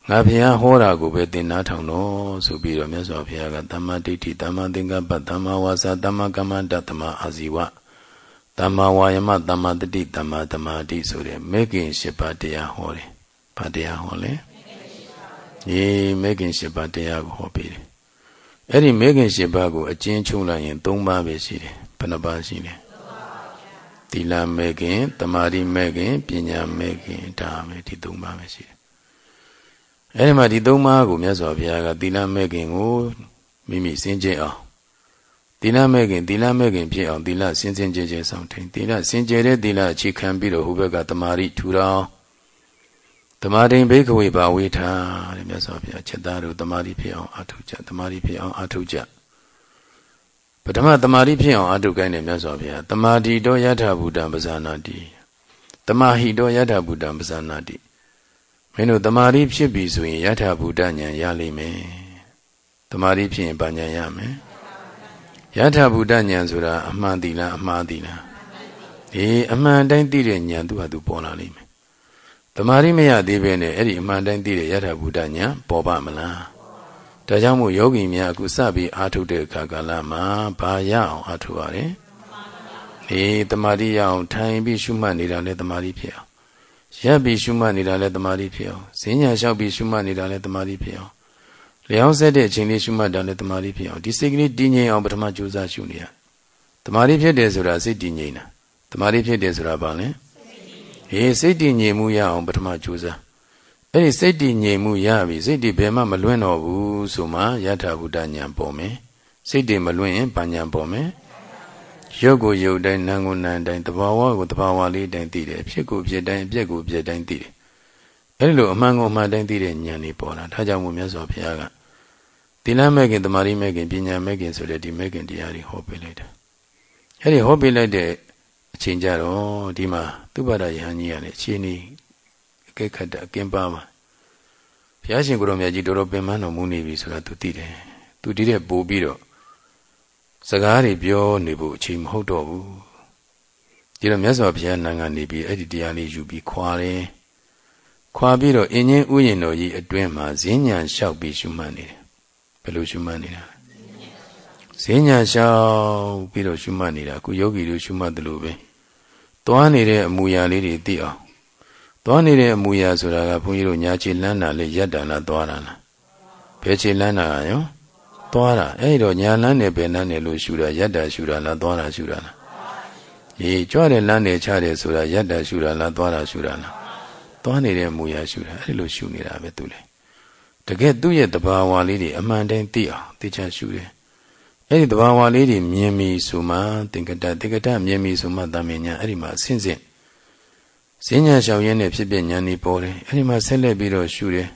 ငါဘုရားဟောတာကိုပဲသင်နာထောင်တော့ဆိုပြီးတော့မြတ်စွာဘုရားကသမ္မာဒိဋ္ဌိသမ္မာသင်္ကပ္ပသမ္မာဝါစာသမ္မာကမ္မန္တသမ္မာအာဇီဝသမ္မာဝါယမသမ္မာတတိသမ္မာသမာဓိဆိုတဲ့မေခင်၈ပါးတရားဟောတယ်။ဘာတရားဟောလဲ။ဒီမေခင်၈ပါးတရားကိုဟောပေးတယ်။အဲ့ဒီမေခင်၈ပါးကိုအကျဉ်းချုပ်လိုက်ရင်၃ပါးပဲရှိတယ်။ဘယ်နှပါးရှိလဲ။ သီလမေခင်တမာတိမေခင်ပညာမေခင်ဒါပဲဒီ၃ပါးပဲရှိတယ်အဲဒီမှာဒီသုံးပါးကိုမြတ်စွာဘုရားကသီလမဲ့ခင်ကိုမိမိစင်ကြယ်အောင်သီလမဲ့ခင်သီလမဲ့ခင်ဖြစ်အောင်သီလစင်စင်ကြယ်ကြယ်ဆောင်ထိန်သီလစင်ကြယ်တဲ့သီလအခြေခံပြီးတော့ဟိုဘက်ကတမာရီထူထောင်တမာတိဘိကဝေပါဝေထာတဲ့မြတ်စွာဘုရားချက်သားတို့တမာရီဖြစ်အောင်အထုကြတမာရီဖြစ်အောင်အထုကြ ပထမတမာရီဖြစ်အောင်အထုကိုင်းတဲ့မြတ်စွာဘုရားတမာတိတောယထာဘူတံပဇာနာတိတမဟိတောယထာဘူတံပဇာနာတိမင်းတို့တမာရီဖြစ်ပြီဆိုရင်ယထာဘူတဉာဏ်ရလိမ့်မယ်တမာရီဖြစ်ရင်ဘာဉာဏ်ရမလဲယထာဘူတဉာဏ်ဆိုတာအမှန်တည်လားအမှားတည်လားဒီအမှန်တိုင်းသိတဲ့ဉာဏ်သူဟာသူပေါ်လာလိမ့်မယ်တမာရီမရသေးပဲနဲ့အဲ့ဒီအမှန်တိုင်းသိတဲ့ယထာဘူတဉာဏ်ပေါ်ပါမလား ဒါကြောင့်မို့ယောဂီများအခုစပြီးအာထုတ်တဲ့အခါကာလမှာဘာရအောင်အာထုတ်ရတယ်ဒီတမာရီရအောင်ထိုင်ပြီးရှုမှတ်နေတာလေတမာရီဖြစ်အောင်ရပ်ပြီးရှုမှတ်နေတာလည်းတမာတိဖြစ်အောင်ဈဉ္ညာလျှောက်ပြီးရှုမှတ်နေတာလည်းတမာတိဖြစ်အောင်လျောင်းဆက်တဲ့အချိန်လေးရှုမှတ်တာလည်းတမာတိဖြစ်အောင်ဒီစိတ်ကလေးတည်ငြိမ်အောင်ပထမကြိုးစားရှုနေရတမာတိဖြစ်တယ်ဆိုတာစိတ်တည်ငြိမ်တာတမာတိဖြစ်တယ်ဆိုတာဘာလဲဟေးစိတ်တည်ငြိမ်မှုရအောင်ပထမကြိုးစား အဲ့ဒီစိတ်တည်ငြိမ်မှုရပြီစိတ်တည်ဘယ်မှမလွင့်တော့ဘူးဆိုမှယထာဘုဒ္ဓဉာဏ်ပေါ်မယ်စိတ်တည်မလွင့်ရင်ဘာဉာဏ်ပေါ်မယ်ရုပ်ကိုရုပ်တိုင်းနာမ်ကိုနာမ်တိုင်းတဘာဝကိုတဘာဝလေးတိုင်းသိတယ်ဖြစ်ကိုဖြစ်တိုင်းအပြက်ကိုပြက်တိုင်းသိတယ်အဲဒီလိုအမှန်ကိုအမှန်တိုင်းသိတဲ့ဉာဏ်လေးပေါ်လာဒါကြောင့်မို့မြတ်စွာဘုရားကသီလမဲ့ခင်တမာရီမဲ့ခင်ပညာမဲ့ခင်ဆိုတဲ့ဒီမဲ့ခင်တရားတွေဟောပေးလိုက်တာအဲဒီဟောပေးလိုက်တဲ့အချိန်ကြတော့ဒီမှာသူပ္ပဒယဟန်ကြီးရတယ်အချိန်นี้အ ကဲခတ်တာအကင်းပါပါဘုရားရှင်ကိုရောမြတ်ကြီးတော်တော်ပင်ပန်းတော်မူနေပြီဆိုတာသူသိတယ်သူဒီတဲ့ပို့ပြီးတော့စကားတွေပြောနေဖို့အချိန်မဟုတ်တော့ဘူးဒီတော့မြတ်စွာဘုရားနံကနေပြီးအဲ့ဒီတရားလေးယူပြီးခွာတယ်ခွာပြီးတော့အင်းချင်းဥယျင်တော်ကြီးအတွင်းမှာဈဉ္ညာလျှောက်ပြီးရှုမှတ်နေတယ်ဘယ်လိုရှုမှတ်နေတာဈဉ္ညာလျှောက်ပြီးတော့ရှုမှတ်နေတာအခုယောဂီတို့ရှုမှတ်တယ်လို့ပဲသွားနေတဲ့အမူအရာလေးတွေသိအောင် သွားနေတဲ့အမူအရာဆိုတာကဘုန်းကြီးတို့ညာချေလန်းတာလေရက်တာလားသွားတာလားဘယ်ချေလန်းတာရောသွားတာအဲ့တော့ညာလန်းနေဘယ်လန်းနေလို့ရှုတာရက်တာရှုတာလားသွားတာရှုတာလားအေးကြွတဲ့လန်းနေချတယ်ဆိုတာရက်တာရှုတာလားသွားတာရှုတာလားသွားနေတဲ့အမူအရာရှုတာအဲ့လိုရှုနေတာပဲသူလေတကယ်သူ့ရဲ့တဘာဝလေးတွေအမှန်တိုင်းသိအောင်သိချရှုတယ်အဲ့ဒီတဘာဝလေးတွေမြင်ပြီဆိုမှသင်္ကတသင်္ကတမြင်ပြီဆိုမှတာမင်ညာအဲ့ဒီမှာဆင့်ဆင့် ဈဉ္ညာလျှောက်ရင်းနဲ့ဖြစ်ဖြစ်ဉာဏ်ဤပေါ်တယ်အဲဒီမှာဆက်လက်ပြီးတော့ရှုတယ်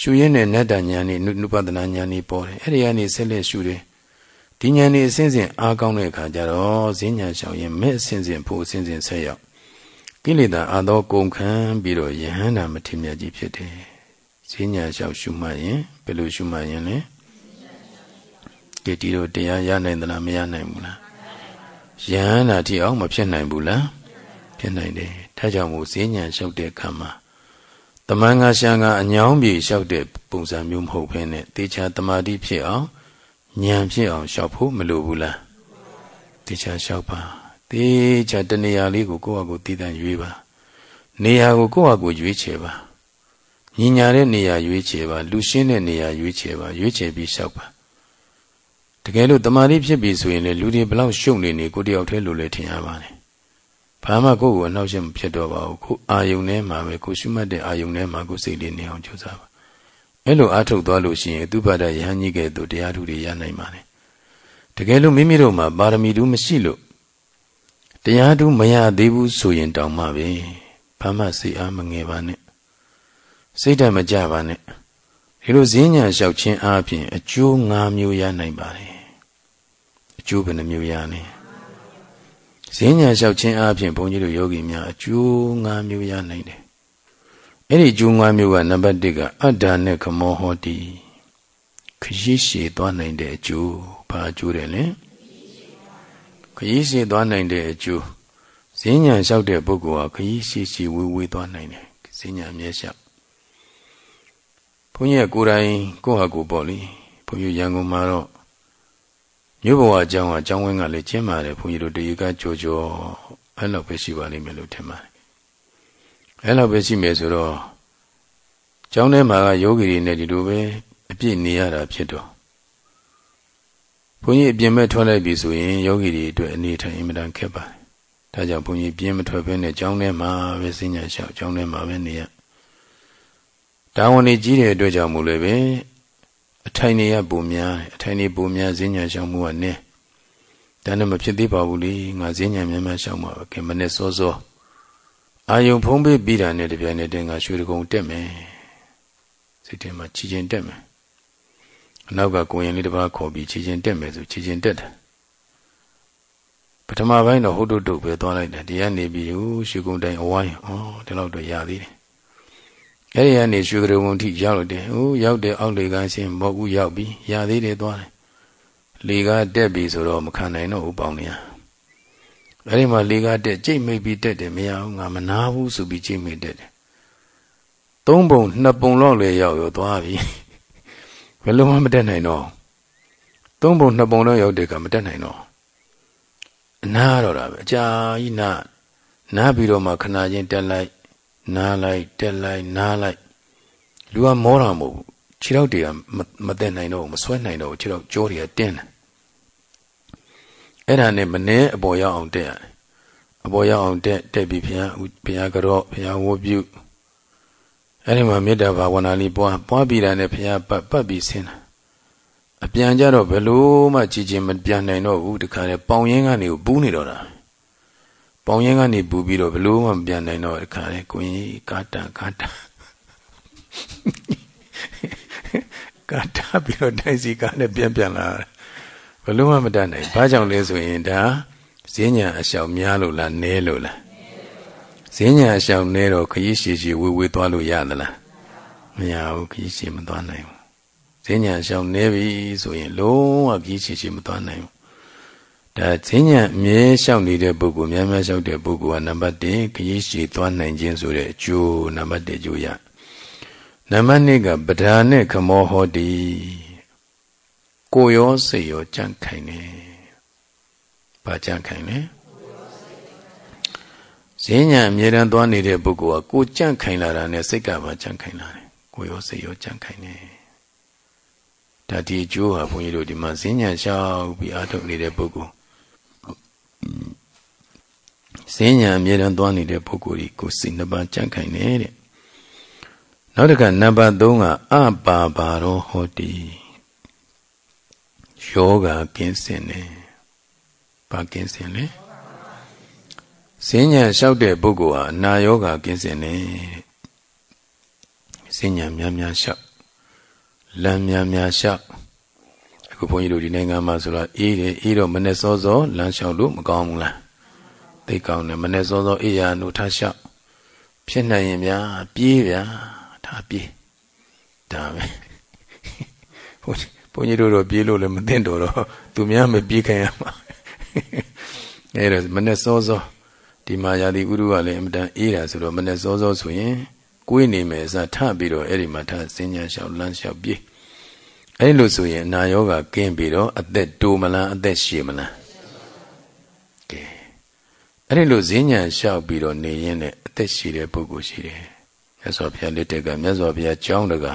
ရှုရင်းနဲ့နတ္တဉာဏ်ဤနုပဒနာဉာဏ်ဤပေါ်တယ်အဲဒီကနေဆက်လက်ရှုတယ်ဒီဉာဏ်ဤအစဉ်စဉ်အားကောင်းတဲ့အခါကျတော့ဈဉ္ညာလျှောက်ရင်းမဲ့အစဉ်စဉ်ဖို့အစဉ်စဉ်ဆက်ရောက်ကိလေသာအသောကုန်ခံပြီးတော့ယဟန္တာမထေမြတ်ကြီးဖြစ်တယ်ဈဉ္ညာလျှောက်ရှုမှရင်ဘယ်လိုရှုမှရင်လဲဒီတီတို့တရားရနိုင်သလားမရနိုင်ဘူးလားယဟန္တာတိအောင်မဖြစ်နိုင်ဘူးလား ဖြစ်နိုင်တယ်ဒါကြောင့်မို့ဈဉ္ညာလျှောက်တဲ့အခါမှာတမန်ငါရှံကအညောင်းပြေလျှောက်တဲ့ပုံစံမျိုးမဟုတ်ဘဲနဲ့တေချာတမာတိဖြစ်အောင်ဉာဏ်ဖြစ်အောင်လျှောက်ဖို့မလိုဘူးလားတေချာလျှောက်ပါတေချာတနေရာလေးကိုကိုယ့်ဟာကိုယ်တည်တံ့ရွေးပါနေရာကိုကိုယ့်ဟာကိုယ်ရွေးချယ်ပါညီညာတဲ့နေရာရွေးချယ်ပါလူရှင်းတဲ့နေရာရွေးချယ်ပါရွေးချယ်ပြီးလျှောက်ပါတကယ်လို့တမာတိဖြစ်ပြီဆိုရင်လေလူတွေဘလောက်ရှုံနေနေကိုတယောက်တည်းလိုလဲထင်ရပါတယ် ဘာမှကိုယ့်ကိုအနှောက်အယှက်မဖြစ်တော့ပါဘူးကိုအာယုန်ထဲမှာပဲကိုရှုမှတ်တဲ့အာယုန်ထဲမှာကိုစိတ်လေးနေအောင်ကြိုးစားပါအဲ့လိုအားထုတ်သွားလို့ရှိရင်သူပါဒယဟန်ကြီးကဲ့သို့တရားထုတွေရနိုင်ပါတယ်တကယ်လို့မိမိတို့မှာပါရမီတူးမရှိလို့တရားထုမရသေးဘူးဆိုရင်တောင်မှပဲဘာမှစိတ်အားမငယ်ပါနဲ့စိတ်ဓာတ်မကြပါနဲ့ဒီလိုဈဉ္ညာလျှောက်ခြင်းအပြင်အကျိုး၅မျိုးရနိုင်ပါတယ်အကျိုးဘယ်နှမျိုးရလဲ ဈဉ္ညာလျှောက်ခြင်းအပြင်ဘုန်းကြီးတို့ယောဂီများအကျိုး၅မျိုးရနိုင်တယ်အဲ့ဒီကျိုး၅မျိုးကနံပါတ်1ကအတ္တနဲ့ခမောဟောတိခရီးရှည်သွားနိုင်တဲ့အကျိုးဘာအကျိုးတယ်လဲခရီးရှည်သွားနိုင်တဲ့အကျိုးဈဉ္ညာလျှောက်တဲ့ပုဂ္ဂိုလ်ဟာခရီးရှည်ရှည်ဝေးဝေးသွားနိုင်တယ်ဈဉ္ညာအမြဲလျှောက်ဘုန်းကြီးကကိုယ်တိုင်ကိုယ့်ဟာကိုယ်ပေါ့လေဘုန်းကြီးရန်ကုန်မှာတော့ မြို့ဘဝအကြောင်းအကြောင်းဝင်းကလည်းကျင်းပါတယ်ဘုန်းကြီးတို့တရေကကြောကြောအဲ့လောက်ပဲရှိပါလိမ့်မယ်လို့ထင်ပါတယ်အဲ့လောက်ပဲရှိမယ်ဆိုတော့ကျောင်းထဲမှာကယောဂီတွေနဲ့ဒီလိုပဲအပြည့်နေရတာဖြစ်တော့ဘုန်းကြီးအပြင်မဲ့ထွက်လိုက်ပြီဆိုရင်ယောဂီတွေအတွက်အနေထိုင်အင်မတန်ခက်ပါတယ်ဒါကြောင့်ဘုန်းကြီးပြင်းမထွက်ဘဲနဲ့ကျောင်းထဲမှာပဲစဉ်းညာလျှောက်ကျောင်းထဲမှာပဲနေရတာဝန်ကြီးတဲ့အတွက်ကြောင့်မို့လည်းပဲ အထိုင်နေရပုံများအထိုင်နေပုံများဈဉ္ညာရှောင်မှုကနည်းဒါနဲ့မဖြစ်သေးပါဘူးလေငါဈဉ္ညာများများရှောင်မှာပဲကဲမနဲ့စောစောအာယုံဖုံးပေးပြီးတာနဲ့တပြိုင်နက်တည်းငါရွှေတကုံတက်မယ်စိတ်ထဲမှာချီချင်းတက်မယ်အနောက်ကကိုရင်လေးတစ်ပါးခေါ်ပြီးချီချင်းတက်မယ်ဆိုချီချင်းတက်တယ်ပထမပိုင်းတော့ဟုတ်တုတ်တုတ်ပဲသွားလိုက်တယ်တရားနေပြီးဟိုရွှေကုံတိုင်းအဝိုင်းဩဒီလောက်တော့ရသေးတယ် အဲ့ဒီကနေရွှေကရဝုံထိရောက်တယ်ဟိုရောက်တဲ့အောက်လေကရှင်မောက်ကူရောက်ပြီရသေးတယ်သွားတယ်လေကတက်ပြီဆိုတော့မခံနိုင်တော့ဘူးပေါင်းနေရအဲ့ဒီမှာလေကတက်ကြိတ်မိတ်ပြီးတက်တယ်မရဘူးငါမနာဘူးဆိုပြီးကြိတ်မိတ်တက်တယ်သုံးပုံနှစ်ပုံလောက်လေရောက်ရောသွားပြီဘယ်လိုမှမတက်နိုင်တော့သုံးပုံနှစ်ပုံတော့ရောက်တဲ့ကမတက်နိုင်တော့အနာတော့တာပဲအကြာကြီးနာနားပြီးတော့မှခဏချင်းတက်လိုက် နားလိုက်တက်လိုက်နားလိုက်လူကမောတာမဟုတ်ဘူးခြေထောက်တွေကမတက်နိုင်တော့မဆွဲနိုင်တော့ခြေထောက်ကြောတွေကတင်းတယ်အဲ့ဒါနဲ့မနှဲအပေါ်ရောက်အောင်တက်ရတယ်အပေါ်ရောက်အောင်တက်တက်ပြီးဘုရားဘုရားကြော့ဘုရားဝပြုအဲ့ဒီမှာမေတ္တာဘာဝနာလေးပွားပွားပြီးတာနဲ့ဘုရားပတ်ပတ်ပြီးဆင်းတာအပြန်ကြတော့ဘယ်လို့မှကြည်ကျင်မပြန်နိုင်တော့ဘူးတခါလေပေါင်ရင်းကနေပူးနေတော့တာ ပေါင်ရင်းကနေပူပြီးတော့ဘလို့မှမပြန်နိုင်တော့တခါလေကိုရင်ကာတာကာတာကာတာပြီးတော့တိုက်စီကားနဲ့ပြန်ပြန်လာဘလို့မှမတတ်နိုင်ဘာကြောင့်လဲဆိုရင်ဒါဈဉ္ညာအလျှောက်များလို့လားနဲလို့လားဈဉ္ညာအလျှောက်နဲတော့ခရီးရှည်ရှည်ဝေဝေသွားလို့ရသလားမရဘူးခရီးရှည်မသွားနိုင်ဘူးဈဉ္ညာအလျှောက်နဲပြီဆိုရင်လုံးဝခရီးရှည်ရှည်မသွားနိုင်ဘူး ဒါဈဉ္ညာအမြဲလျှောက်နေတဲ့ပုဂ္ဂိုလ်များများလျှောက်တဲ့ပုဂ္ဂိုလ်ကနံပါတ်1ခရီးရှည်သွားနိုင်ခြင်းဆိုတဲ့အကျိုးနံပါတ်1အကျိုးရနံပါတ်2ကပဓာနဲ့ခမောဟောတိကိုရောစိတ်ရောကြံ့ခိုင်နေဘာကြံ့ခိုင်လဲဈဉ္ညာအမြဲတမ်းသွားနေတဲ့ပုဂ္ဂိုလ်ကကိုကြံ့ခိုင်လာတာနဲ့စိတ်ကပါကြံ့ခိုင်လာတယ်ကိုရောစိတ်ရောကြံ့ခိုင်နေဒါဒီအကျိုးဟာဘုန်းကြီးတို့ဒီမှာဈဉ္ညာလျှောက်ပြီးအားထုတ်နေတဲ့ပုဂ္ဂိုလ် ဈဉ္ညာအမြဲတမ်းသွားနေတဲ့ပုဂ္ဂိုလ်ကြီးကိုစိတ်နှစ်ပါးကြံ့ခိုင်နေတဲ့နောက်တစ်ခါနံပါတ်3ကအပါပါရောဟောတိယောဂကင်းစင်တယ်ဘာကင်းစင်လဲစဉ္ညာလျှောက်တဲ့ပုဂ္ဂိုလ်ဟာအနာယောဂကင်းစင်တယ်စဉ္ညာများများလျှောက်လမ်းများများလျှောက်အ ခုဘုန်းကြီးတို့ဒီနိုင်ငံမှာဆိုတော့အေးတယ်အေးတော့မနဲ့စောစောလမ်းလျှောက်လို့မကောင်းဘူးလားသိကောင်းတယ်မနဲ့စောစောအေးရနုထလျှောက်ဖြစ်နိုင်ရင်များပြေးဗျာထားပြေးဒါပဲဘုန်းကြီးဘုန်းကြီးတို့တော့ပြေးလို့လည်းမသိတော့တော့သူများမပြေးခင်ရမှာအဲဒါမနဲ့စောစောဒီမှာယာတိဥရုကလည်းအမတန်အေးတာဆိုတော့မနဲ့စောစောဆိုရင်ကိုယ်နေမယ်စထပြီးတော့အဲ့ဒီမှာထစဉ္ညာလျှောက်လမ်းလျှောက်ပြေး အဲ့လိုဆိုရင်အနာယောဂကင်းပြီးတော့အသက်တိုးမလားအသက်ရှည်မလားကဲအဲ့ဒီလိုဈဉ္ညာလျှောက်ပြီးတော့နေရင်လည်းအသက်ရှည်တဲ့ပုဂ္ဂိုလ်ရှိတယ်မြတ်စွာဘုရားလက်ထက်ကမြတ်စွာဘုရားကြောင်းတကာ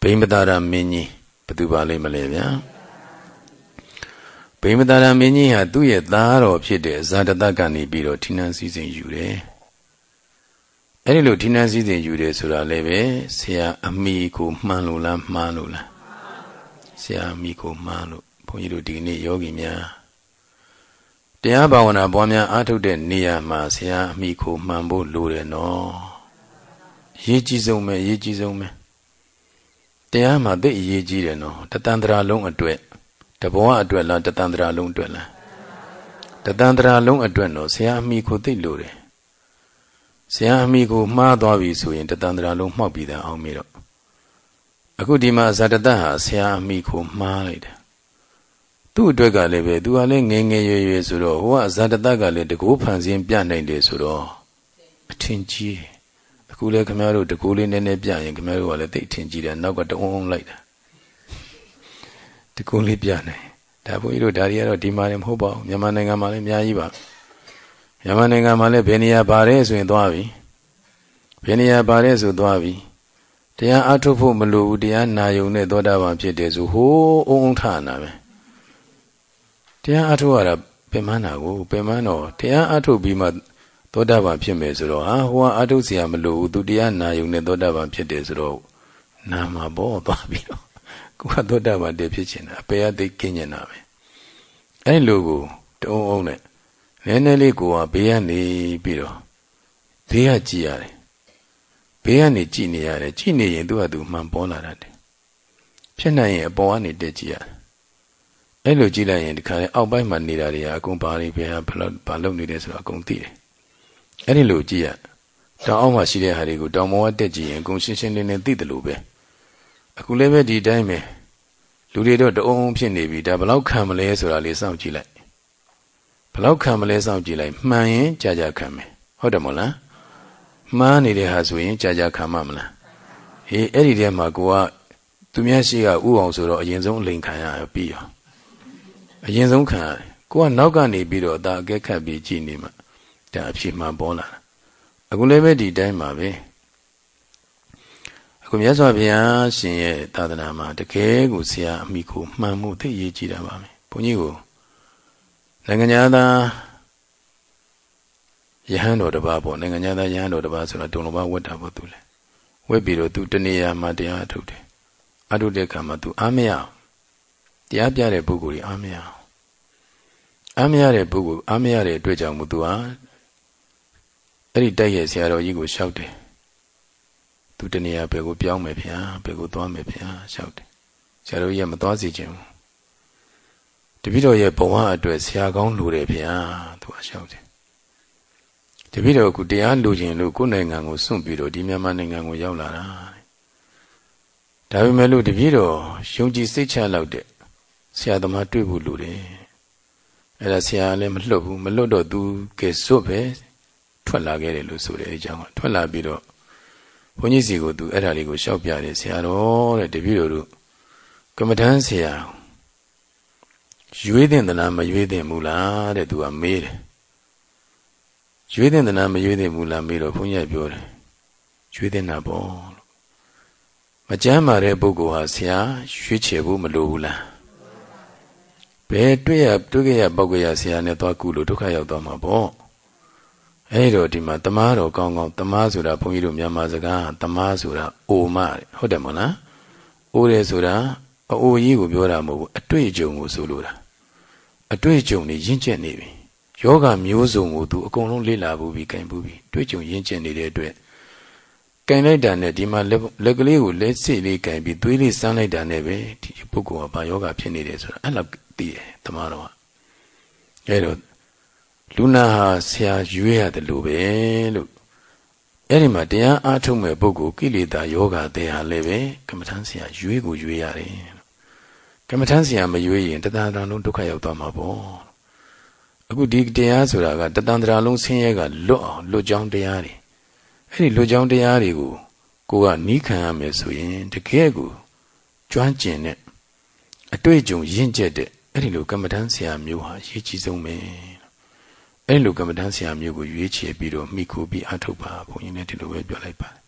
ဗိမ္ပတာရမင်းကြီးဘသူပါလိမ့်မလဲဗျာဗိမ္ပတာရမင်းကြီးဟာသူ့ရဲ့သားတော်ဖြစ်တဲ့ဇာတတကနေပြီးတော့ဌိနန်းစည်းစိမ်ယူတယ်အဲ့ဒီလိုဌိနန်းစည်းစိမ်ယူတယ်ဆိုတာလည်းပဲဆရာအမိကိုမှန်လို့လားမှားလို့လား ဆရာအမိကိုမှားလို့ဘုန်းကြီးတို့ဒီနေ့ယောဂီများတရားဘာဝနာပွားများအားထုတ်တဲ့နေရာမှာဆရာအမိကိုမှန်ဖို့လိုတယ်နော်ရေးကြည့်ဆုံးပဲရေးကြည့်ဆုံးပဲတရားမှာသိအရေးကြီးတယ်နော်တတန်တရာလုံးအတွက်တဘောအတွက်လားတတန်တရာလုံးအတွက်လားတတန်တရာလုံးအတွက်တော့ဆရာအမိကိုသိလို့တယ်ဆရာအမိကိုမှားသွားပြီဆိုရင်တတန်တရာလုံးမှောက်ပြီးသားအောင်မေတော့ အခုဒီမှာဇာတတဟာဆရာအမိကိုမှားလိုက်တယ်သူ့အတွက်ကလည်းပဲသူကလည်းငယ်ငယ်ရွယ်ရွယ်ဆိုတော့ဟိုကဇာတတကလည်းတကူဖန်ဆင်းပြနိုင်တယ်ဆိုတော့အထင်ကြီးတယ်အခုလည်းခမရတို့တကူလေးနည်းနည်းပြရင်ခမရတို့ကလည်းသိထင်ကြည့်တယ်နောက်ကတဝုံဝုံလိုက်တာတကူလေးပြနိုင်ဒါဘုန်းကြီးတို့ဒါတွေကတော့ဒီမှာလည်းမဟုတ်ပါဘူးမြန်မာနိုင်ငံမှာလည်းအများကြီးပါမြန်မာနိုင်ငံမှာလည်းဘယ်နေရာပါတယ်ဆိုရင်သွားပြီဘယ်နေရာပါတယ်ဆိုသွားပြီ တရားအထုတ်ဖို့မလိုဘူးတရားနာယုံနဲ့သောတာပန်ဖြစ်တယ်ဆိုဟိုးအုံအုံထနာပဲတရားအထုတ်ရတာပင်မနာကိုပင်မတော့တရားအထုတ်ပြီးမှသောတာပန်ဖြစ်မယ်ဆိုတော့ဟာဟိုကအထုတ်เสียမလို့သူတရားနာယုံနဲ့သောတာပန်ဖြစ်တယ်ဆိုတော့နာမှာပေါ့သွားပြီးတော့ကိုကသောတာပန်တည်းဖြစ်ချင်တာအပေအသိကင်းကျင်တာပဲအဲ့လိုကိုတုံးအောင်နဲ့နည်းနည်းလေးကိုကဘေးကနေပြီးတော့ဘေးကကြည့်ရတယ် ဘေးကနေကြည့်နေရတယ်ကြည့်နေရင်သူ့ဟာသူမှန်ပေါ်လာတတ်တယ်ဖြစ်နိုင်ရင်အပေါ်ကနေတက်ကြည့်ရတယ်အဲ့လိုကြည့်လိုက်ရင်ဒီခါလေးအောက်ပိုင်းမှာနေတာတွေကအကုန်ပါလိဘယ်ဟာဘလို့ဘာလုပ်နေတယ်ဆိုတော့အကုန်သိတယ်အဲ့ဒီလိုကြည့်ရတောင်အောက်မှာရှိတဲ့ဟာတွေကိုတောင်ပေါ်ကတက်ကြည့်ရင်အကုန်ရှင်းရှင်းလင်းလင်းသိတယ်လို့ပဲအခုလည်းပဲဒီတိုင်းပဲလူတွေတော့တအုံးဖြစ်နေပြီဒါဘလောက်ခံမလဲဆိုတာလေးစောင့်ကြည့်လိုက်ဘလောက်ခံမလဲစောင့်ကြည့်လိုက်မှန်ရင်ကြာကြာခံမယ်ဟုတ်တယ်မို့လား မှားနေတဲ့ဟာဆိုရင်ကြာကြာခံမှာမလားဟေးအဲ့ဒီထဲမှာကိုကသူများရှိကဥအောင်ဆိုတော့အရင်ဆုံးအလိန်ခံရပြီးရောအရင်ဆုံးခံရတယ်ကိုကနောက်ကနေပြီးတော့ဒါအကဲခတ်ပြီးကြည်နေမှာဒါအဖြစ်မှန်ပေါ်လာတာအခုလည်းပဲဒီတိုင်းပါပဲအခုမြတ်စွာဘုရားရှင်ရဲ့သာသနာမှာတကယ်ကိုဆရာအမိကိုမှန်မှုသိရေးကြည့်တာပါပဲဘုန်းကြီးကိုနိုင်ငံသား ယဟန်တော်တစ်ပါးပေါ့နိုင်ငံသားယဟန်တော်တစ်ပါးဆိုတော့တုံလပါဝတ်တာပေါ့သူလေဝတ်ပြီးတော့သူတနေရာမှာတရားအထုတ်တယ်အထုတ်တဲ့အခါမှာသူအားမရအောင်တရားပြတဲ့ပုဂ္ဂိုလ်ကြီးအားမရအောင်အားမရတဲ့ပုဂ္ဂိုလ်အားမရတဲ့အတွက်ကြောင့်မို့သူဟာအဲ့ဒီတိုက်ရဲ့ဆရာတော်ကြီးကိုလျှောက်တယ်သူတနေရာဘယ်ကိုပြောင်းမယ်ဗျာဘယ်ကိုသွားမယ်ဗျာလျှောက်တယ်ဆရာတော်ကြီးကမသွားစီခြင်းဘူးတပည့်တော်ရဲ့ဘဝအတွက်ဆရာကောင်းလိုတယ်ဗျာသူကလျှောက်တယ် တပည့်တော်ကတရားလိုချင်လို့ကိုယ်နိုင်ငံကိုစွန့်ပြီးတော့ဒီမြန်မာနိုင်ငံကိုရောက်လာတာဒါပေမဲ့လို့တပည့်တော်ယုံကြည်စိတ်ချလောက်တဲ့ဆရာသမားတွေ့ဖို့လိုတယ်အဲ့ဒါဆရာလည်းမလွတ်ဘူးမလွတ်တော့သူကဲစွတ်ပဲထွက်လာခဲ့တယ်လို့ဆိုတယ်အကြောင်းကထွက်လာပြီးတော့ဘုန်းကြီးစီကိုသူအဲ့ဒါလေးကိုရှောက်ပြတယ်ဆရာတော်တဲ့တပည့်တော်တို့ကမ္မထမ်းဆရာရွေးတဲ့သလားမရွေးတဲ့မူလားတဲ့သူကမေးတယ် ရွေးတဲ့သလားမရွေးတဲ့မူလားမေးတော့ဘုန်းကြီးပြောတယ်ရွေးတဲ့နာပေါ့လို့မကြမ်းပါတဲ့ပုဂ္ဂိုလ်ဟာဆရာရွေးချယ်ဖို့မလိုဘူးလားဘယ်တွေ့ရတွေ့ကြရပောက်ကြရဆရာနဲ့သွားကုလို့ဒုက္ခရောက်သွားမှာပေါ့အဲ့တော့ဒီမှာတမားတော်ကောင်းကောင်းတမားဆိုတာဘုန်းကြီးတို့မြန်မာစကားတမားဆိုတာအိုမဟုတ်တယ်မဟုတ်လားအိုတယ်ဆိုတာအိုကြီးကိုပြောတာမဟုတ်ဘူးအတွေ့အကြုံကိုဆိုလိုတာအတွေ့အကြုံတွေရင့်ကျက်နေပြီ ယောဂမျိုးစုံကိုသူအကုန်လုံးလေ့လာဘူးပြီးကြင်ဘူးပြီးတွေ့ကြုံရင့်ကျက်နေတဲ့အတွက်ကင်လိုက်တာနဲ့ဒီမှာလက်ကလေးကိုလက်စိလေးကင်ပြီးသွေးလေးစမ်းလိုက်တာနဲ့ပဲဒီပုဂ္ဂိုလ်ကဘာယောဂဖြစ်နေတယ်ဆိုတာအဲ့လောက်သိတယ်တမားတော်ကအဲ့တော့လူနာဟာဆရာရွေးရတယ်လို့ပဲလို့အဲ့ဒီမှာတရားအားထုတ်မဲ့ပုဂ္ဂိုလ်ကိလေသာယောဂတဲ့ဟာလည်းပဲကမ္မထမ်းဆရာရွေးကိုရွေးရတယ်ကမ္မထမ်းဆရာမရွေးရင်တသန္တရာလုံးဒုက္ခရောက်သွားမှာပေါ့ အခုဒီတရားဆိုတာကတသန္တရာလုံးဆင်းရဲကလွတ်အောင်လွတ်ကြောင်းတရားတွေအဲ့ဒီလွတ်ကြောင်းတရားတွေကိုကိုကနီးခံရမယ်ဆိုရင်တကယ်ကိုကျွမ်းကျင်တဲ့အတွေ့အကြုံရင့်ကျက်တဲ့အဲ့ဒီလိုကမ္မထမ်းဆရာမျိုးဟာအရေးကြီးဆုံးပဲအဲ့လိုကမ္မဋ္ဌာန်းဆရာမျိုးကိုရွေးချယ်ပြီးတော့မိခိုပြီးအထုတ်ပါဘုန်းကြီးလည်းဒီလိုပဲပြောလိုက်ပါတယ်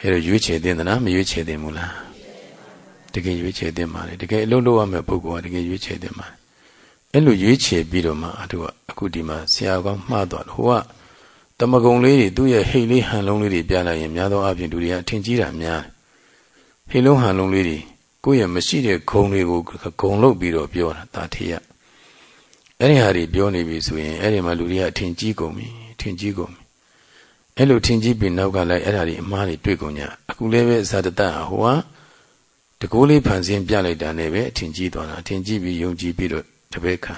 အဲ့တော့ရွေးချယ်တင်သလားမရွေးချယ်တင်ဘူးလားတကယ်ရွေးချယ်တင်ပါလေတကယ်အလုပ်လုပ်ရမယ့်ပုဂ္ဂိုလ်ကတကယ်ရွေးချယ်တင်ပါ အဲ့လိုရွေးချယ်ပြီးတော့မှအထုတ်ကအခုဒီမှာဆရာကောင်းမှားသွားတယ်ဟိုကတမကုံလေးတွေသူ့ရဲ့ဟိတ်လေးဟန်လုံးလေးတွေပြလိုက်ရင်များသောအားဖြင့်လူတွေကအထင်ကြီးတာများဟိတ်လုံးဟန်လုံးလေးတွေကိုယ့်ရဲ့မရှိတဲ့ဂုံတွေကိုဂုံလုပ်ပြီးတော့ပြောတာတာထေရအဲ့ဒီဟာတွေပြောနေပြီဆိုရင်အဲ့ဒီမှာလူတွေကအထင်ကြီးကုန်ပြီထင်ကြီးကုန်ပြီအဲ့လိုထင်ကြီးပြီးနောက်ကလိုက်အဲ့ဒါတွေအမားတွေတွေ့ကုန်ကြအခုလည်းပဲဇာတတဟိုဟာတကိုးလေးဖန်ဆင်းပြလိုက်တာနဲ့ပဲအထင်ကြီးသွားတာအထင်ကြီးပြီးယုံကြည်ပြီးတော့ တပည့်ခံ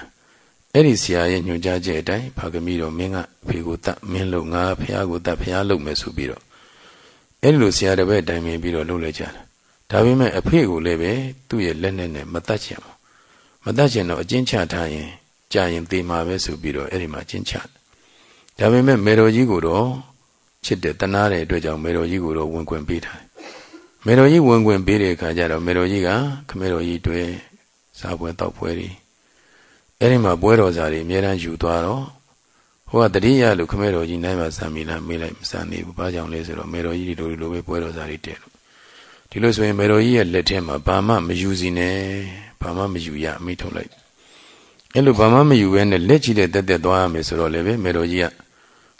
အဲ့ဒီဆရာရဲ့ညွှန်ကြားချက်အတိုင်းဖာကမီတော်မင်းကဖေကိုတတ်မင်းလို့ငါဖះကိုတတ်ဖះလုပ်မယ်ဆိုပြီးတော့အဲ့ဒီလိုဆရာတပည့်တိုင်ပင်ပြီးတော့လုပ်လိုက်ကြတာဒါပေမဲ့အဖေကိုလည်းပဲသူ့ရဲ့လက်နဲ့နဲ့မတတ်ချင်ဘူးမတတ်ချင်တော့အကျဉ်းချထားရင်ကြာရင်သေမှာပဲဆိုပြီးတော့အဲ့ဒီမှာကျင့်ချဒါပေမဲ့မေတော်ကြီးကိုတော့ချစ်တယ်တနာတဲ့အတွက်ကြောင့်မေတော်ကြီးကိုတော့ဝင်ခွင့်ပေးထားတယ်မေတော်ကြီးဝင်ခွင့်ပေးတဲ့အခါကျတော့မေတော်ကြီးကခမေတော်ကြီးတွေ့စားပွဲတောက်ပွဲတွေ အဲ့ဒီမှာပွဲတော်စာတွေအများအားယူသွားတော့ဟိုကတတိယလို့ခမေတော်ကြီးနိုင်ပါစံမိလားမေးလိုက်မစံနေဘူးဘာကြောင့်လဲဆိုတော့မေတော်ကြီးဒီလိုလိုပဲပွဲတော်စာတွေတဲ့လို့ဒီလိုဆိုရင်မေတော်ကြီးရဲ့လက်ထဲမှာဘာမှမယူစီနဲ့ဘာမှမယူရအမိထုတ်လိုက်အဲ့လိုဘာမှမယူဘဲနဲ့လက်ချီတဲ့တက်တက်သွားရမယ်ဆိုတော့လည်းပဲမေတော်ကြီးက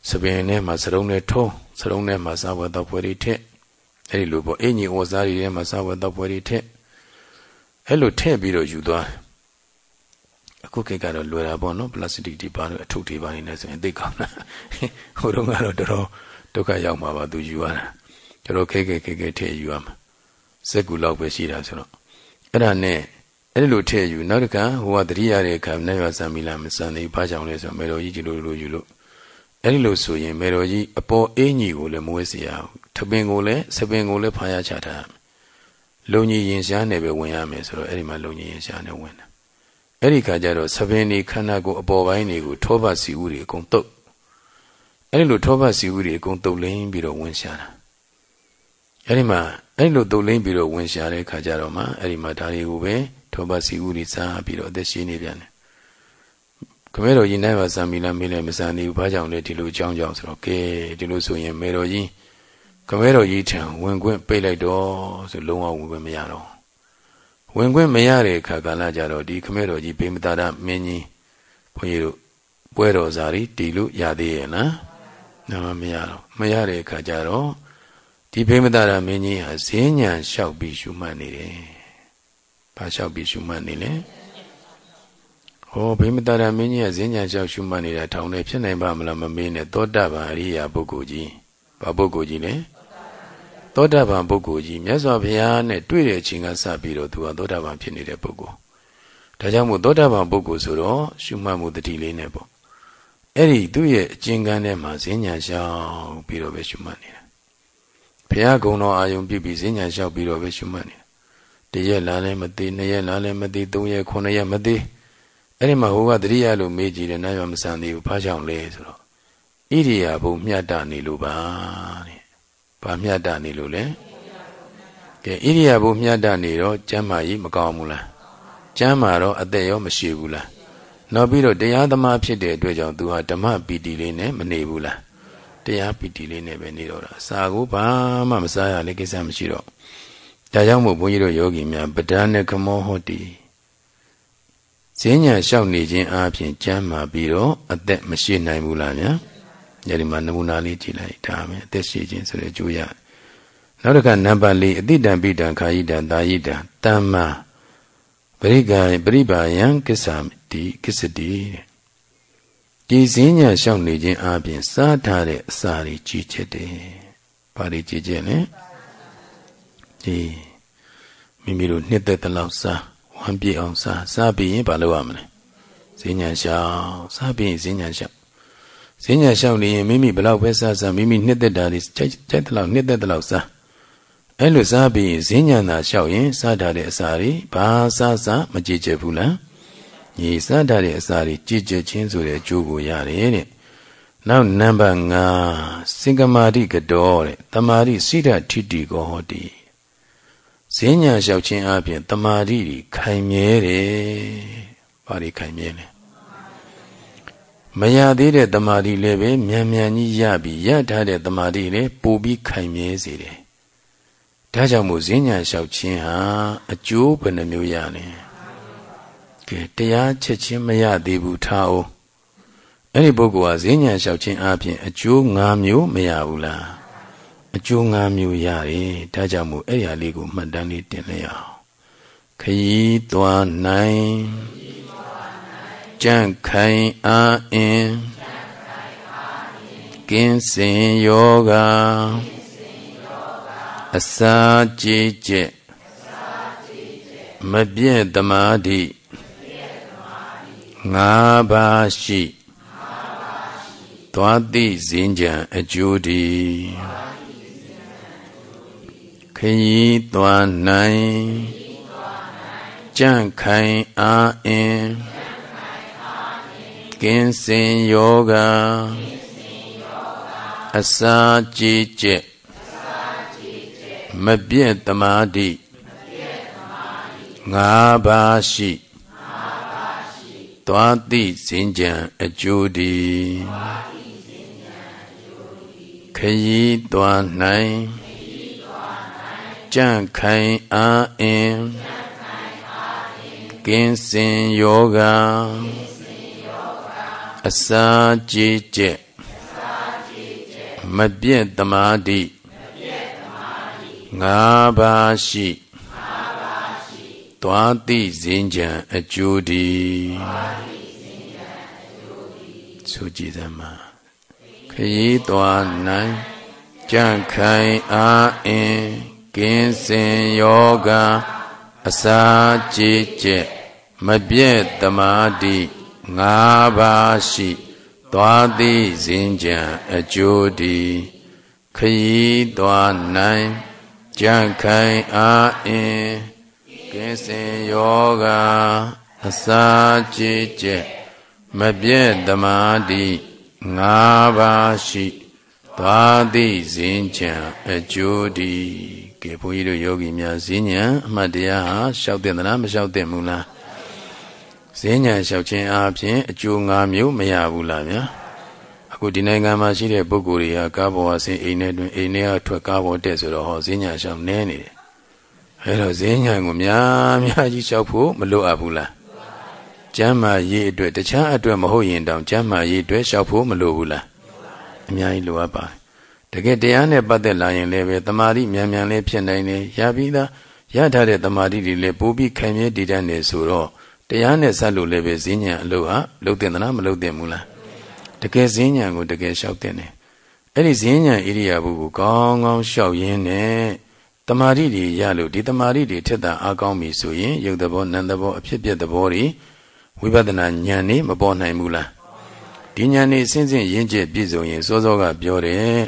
စပင်ထဲမှာစရုံးနဲ့ထုံးစရုံးထဲမှာစားဝတ်တော့ပွဲတွေထက်အဲ့ဒီလိုပေါ့အင်ကြီးဩဇာတွေထဲမှာစားဝတ်တော့ပွဲတွေထက်အဲ့လိုထည့်ပြီးတော့ယူသွား အခုခေတ်ကတော့လွယ်တာပေါ့နော်ပလတ်စတစ်တွေပါလို့အထုပ်တွေပါနေနေဆိုရင်သိကောင်းတာဟိုတော့ကတော့တော်တော်ဒုက္ခရောက်မှာပါသူယူရတာတော်တော်ခဲခဲခဲခဲထည့်ယူရမှာစက်ကူလောက်ပဲရှိတာဆိုတော့အဲ့ဒါနဲ့အဲ့လိုထည့်ယူနောက်တစ်ခါဟိုကတတိယတဲ့အခါနိုင်ရစံမီလာမစံသေးဘာကြောင့်လဲဆိုတော့မေတော်ကြီးဒီလိုလိုယူလို့အဲ့ဒီလိုဆိုရင်မေတော်ကြီးအပေါ်အင်းကြီးကိုလည်းမဝဲစီရဘူးထပင်ကိုလည်းစပင်ကိုလည်းဖာရချထားလုံကြီးရင်ရှားနဲ့ပဲဝင်ရမယ်ဆိုတော့အဲ့ဒီမှာလုံကြီးရင်ရှားနဲ့ဝင်တာ အဲ့ဒီခါကျတော့စပင်ဒီခန္ဓာကိုယ်အပေါ်ပိုင်းတွေကိုထောပတ်စီဥတွေအကုန်တုတ်အဲ့ဒီလိုထောပတ်စီဥတွေအကုန်တုတ်လင်းပြီးတော့ဝင်ရှားတာအဲ့ဒီမှာအဲ့လိုတုတ်လင်းပြီးတော့ဝင်ရှားတဲ့ခါကျတော့မှအဲ့ဒီမှာဒါတွေကိုပဲထောပတ်စီဥတွေစားပြီးတော့အသက်ရှင်နေပြန်တယ်ခမဲတော်ကြီးနိုင်ပါစံမီလားမေးလည်းမစံသေးဘူးဘာကြောင့်လဲဒီလိုအကြောင်းကြောင့်ဆိုတော့ကဲဒီလိုဆိုရင်မေတော်ကြီးခမဲတော်ကြီးထံဝင်ခွင့်ပိတ်လိုက်တော့ဆိုလုံးဝဝင်ခွင့်မရတော့ ဝင်ခွင့်မရတဲ့အခါကာလကြတော့ဒီခမဲတော်ကြီးဘေမတာရမင်းကြီးဘုန်းကြီးတို့ပွဲတော်စာရီတီလို့ရသေးရဲ့နော်နာမမရတော့မရတဲ့အခါကျတော့ဒီဘေမတာရမင်းကြီးဟာဈဉ္ညာလျှောက်ပြီးရှုမှတ်နေတယ်ဘာလျှောက်ပြီးရှုမှတ်နေလဲဟောဘိမတရမင်းကြီးကဈဉ္ညာလျှောက်ရှုမှတ်နေတာထောင်နေဖြစ်နိုင်ပါမလားမမေးနဲ့သောတာပန်အရိယာပုဂ္ဂိုလ်ကြီးဘာပုဂ္ဂိုလ်ကြီးလဲ သောတာပန်ပုဂ္ဂိုလ်ကြီးမြတ်စွာဘုရားနဲ့တွေ့တဲ့အချိန်ကစပြီးတော့သူကသောတာပန်ဖြစ်နေတဲ့ပုဂ္ဂိုလ်ဒါကြောင့်မို့သောတာပန်ပုဂ္ဂိုလ်ဆိုတော့ရှုမှတ်မှုတတိလေးနဲ့ပေါ့အဲ့ဒီသူ့ရဲ့အကျဉ်းကန်းထဲမှာဈဉ္ညာလျှောက်ပြီးတော့ပဲရှုမှတ်နေတာဘုရားကုံတော်အာယုံပြပြီးဈဉ္ညာလျှောက်ပြီးတော့ပဲရှုမှတ်နေတာတရက်လာလည်းမသိနှစ်ရက်လာလည်းမသိသုံးရက်ခုနှစ်ရက်မသိအဲ့ဒီမှာဟိုကတတိယလို့မေးကြည့်တယ်နားရမဆန်သေးဘူးဖားချောင်းလဲဆိုတော့ဣရိယာဘုံမြတ်တာနေလို့ပါတဲ့ ဘာမြတ်တာနေလို့လဲကဲဣရိယာဘုံမြတ်တာနေတော့ကျမ်းမာကြီးမကောင်းဘူးလားကျမ်းမာတော့အသက်ရောမရှိဘူးလားနောက်ပြီးတော့တရားသမားဖြစ်တဲ့အတွက်ကြောင့်သူဟာဓမ္မပီတိလေးနဲ့မနေဘူးလားတရားပီတိလေးနဲ့ပဲနေတော့တာစာကိုဘာမှမစားရလေကိစ္စမရှိတော့ဒါကြောင့်မို့ဘုန်းကြီးတို့ယောဂီများပဒန်းနဲ့ကမောဟောတိဈဉ္ညာလျှောက်နေခြင်းအပြင်ကျမ်းမာပြီးတော့အသက်မရှိနိုင်ဘူးလားဗျာ ညဒီမှာနမူနာလေးကြည့်လိုက်ဒါပဲအသက်ရှိခြင်းဆိုတဲ့ကြိုးရနောက်တစ်ခါနံပါတ်၄အတိတံပိတံခာယိတံတာယိတံတမ္မာပရိကံပရိပါယံကိစ္ဆာတိကိစ္စတိတဲ့ဒီစင်းညာလျှောက်နေခြင်းအပြင်စားထားတဲ့အစာတွေကြီးချက်တယ်။ဘာတွေကြီးချက်လဲ။ဒီမိမိတို့နှစ်သက်တဲ့လောက်စားဝမ်းပြေအောင်စားစားပြီးရင်ဘာလုပ်ရမလဲ။စင်းညာလျှောက်စားပြီးရင်စင်းညာလျှောက် စင်းညာလျှောက်နေရင်မိမိဘလောက်ပဲစားစားမိမိနှစ်သက်တာတွေကြိုက်ကြိုက်တဲ့လောက်နှစ်သက်တဲ့လောက်စားအဲ့လိုစားပြီးဈဉ္ညာသာလျှောက်ရင်စားထားတဲ့အစာတွေဘာစားစားမကြည်ကြဘူးလားညီစားထားတဲ့အစာတွေကြည်ကြချင်းဆိုတဲ့အကျိုးကိုရတယ်တဲ့နောက်နံပါတ်5စင်္ကမာတိကတော်တဲ့တမာတိစိဒထိတိကောဟောတိဈဉ္ညာလျှောက်ခြင်းအပြင်တမာတိခိုင်မြဲတယ်ဘာတွေခိုင်မြဲလဲ မရသေးတဲ့တမာတိလည်းပဲမြန်မြန်ကြီးရပြီးရထားတဲ့တမာတိလည်းပိုပြီးခိုင်မြဲစေတယ်ဒါကြောင့်မို့ဈဉ္ညာလျှောက်ခြင်းဟာအကျိုးဘယ်နှမျိုးရလဲကဲတရားချက်ချင်းမရသေးဘူးထားအောင်အဲ့ဒီပုဂ္ဂိုလ်ဟာဈဉ္ညာလျှောက်ခြင်းအပြင်အကျိုး၅မျိုးမရဘူးလားအကျိုး၅မျိုးရတယ်ဒါကြောင့်မို့အဲ့ဒီအလေးကိုမှတ်တမ်းလေးတင်လိုက်အောင်ခยีသွားနိုင် ကြန့်ခိုင်အားအင်းကင်းစင်ယောဂအစာကြည်ကျက်မပြည့်သမာဓိငါးပါးရှိသွားသိစဉ်ကြံအကျိုးဒီခยีသွားနိုင်ကြန့်ခိုင်အားအင်းက င်းစင်ယောဂအစာကြည်ကျက်မပြည့်တမာတိငါးပါးရှိသွားသိစဉ်ကြံအကျိုးဒီခยีသွားနိုင်ကြန့်ခိုင်အားအင်းကင်းစင်ယောဂ အစာကြည်ကျက်မပြည့်တမာတိငါးပါးရှိသွားသိစဉ်ကြံအကျိုးဒီဆိုကြည်သမှာခရီးသွားနိုင်ကြန့်ခိုင်အားအင်းကင်းစင်ယောဂအစာကြည်ကျက်မပြည့်တမာတိ ငါးပါးရှိသွားသိစဉ်ကြံအကျိုးဒီခရီးသွားနိုင်ကြံ့ခိုင်အားအင်းကင်းစင်ယောဂအစာကြည်ကျက်မပြည့်သမာတိငါးပါးရှိသွားသိစဉ်ချံအကျိုးဒီကဲဘုန်းကြီးတို့ယောဂီများဈဉ္ဉံအမှတ်တရားဟာလျှောက်တဲ့သလားမလျှောက်တဲ့မူလား ဈဉ္ဉံလျှောက်ခြင်းအပြင်အကျိုး၅မျိုးမရဘူးလားဗျာအခုဒီနိုင်ငံမှာရှိတဲ့ပုဂ္ဂိုလ်တွေကကားပေါ်ကဆင်းအိမ်ထဲတွင်အိမ်ထဲကထွက်ကားပေါ်တက်ဆိုတော့ဟောဈဉ္ညာရှောင်နဲနေတယ်အဲတော့ဈဉ္ညာကိုများများကြီးလျှောက်ဖို့မလိုအပ်ဘူးလားကျမ်းမာရေးအတွက်တခြားအတွက်မဟုတ်ရင်တောင်ကျမ်းမာရေးအတွက်လျှောက်ဖို့မလိုဘူးလားအများကြီးလိုအပ်ပါတကယ်တရားနဲ့ပတ်သက်လာရင်လည်းပဲတမာတိမြန်မြန်လေးဖြစ်နိုင်တယ်ရပြီးသားရထားတဲ့တမာတိတွေလည်းပိုးပြီးခံမြဲတည်တတ်နေဆိုတော့ တရားနဲ့ဆက်လို့လည်းပဲဈဉ္ညာအလုပ်ဟာလုပ်တင်သလားမလုပ်တင်ဘူးလားတကယ်ဈဉ္ညာကိုတကယ်လျှောက်တဲ့နေအဲ့ဒီဈဉ္ညာဣရိယာပုကိုကောင်းကောင်းလျှောက်ရင်းနဲ့တမာတိတွေရလို့ဒီတမာတိတွေထက်တာအားကောင်းပြီဆိုရင်ယုတ်သဘောနံသဘောအဖြစ်ပြက်သဘောတွေဝိပဿနာဉာဏ်နေမပေါ်နိုင်ဘူးလားဒီဉာဏ်နေအစဉ်စဉ်ရင့်ကျက်ပြည့်စုံရင်စောစောကပြောတယ်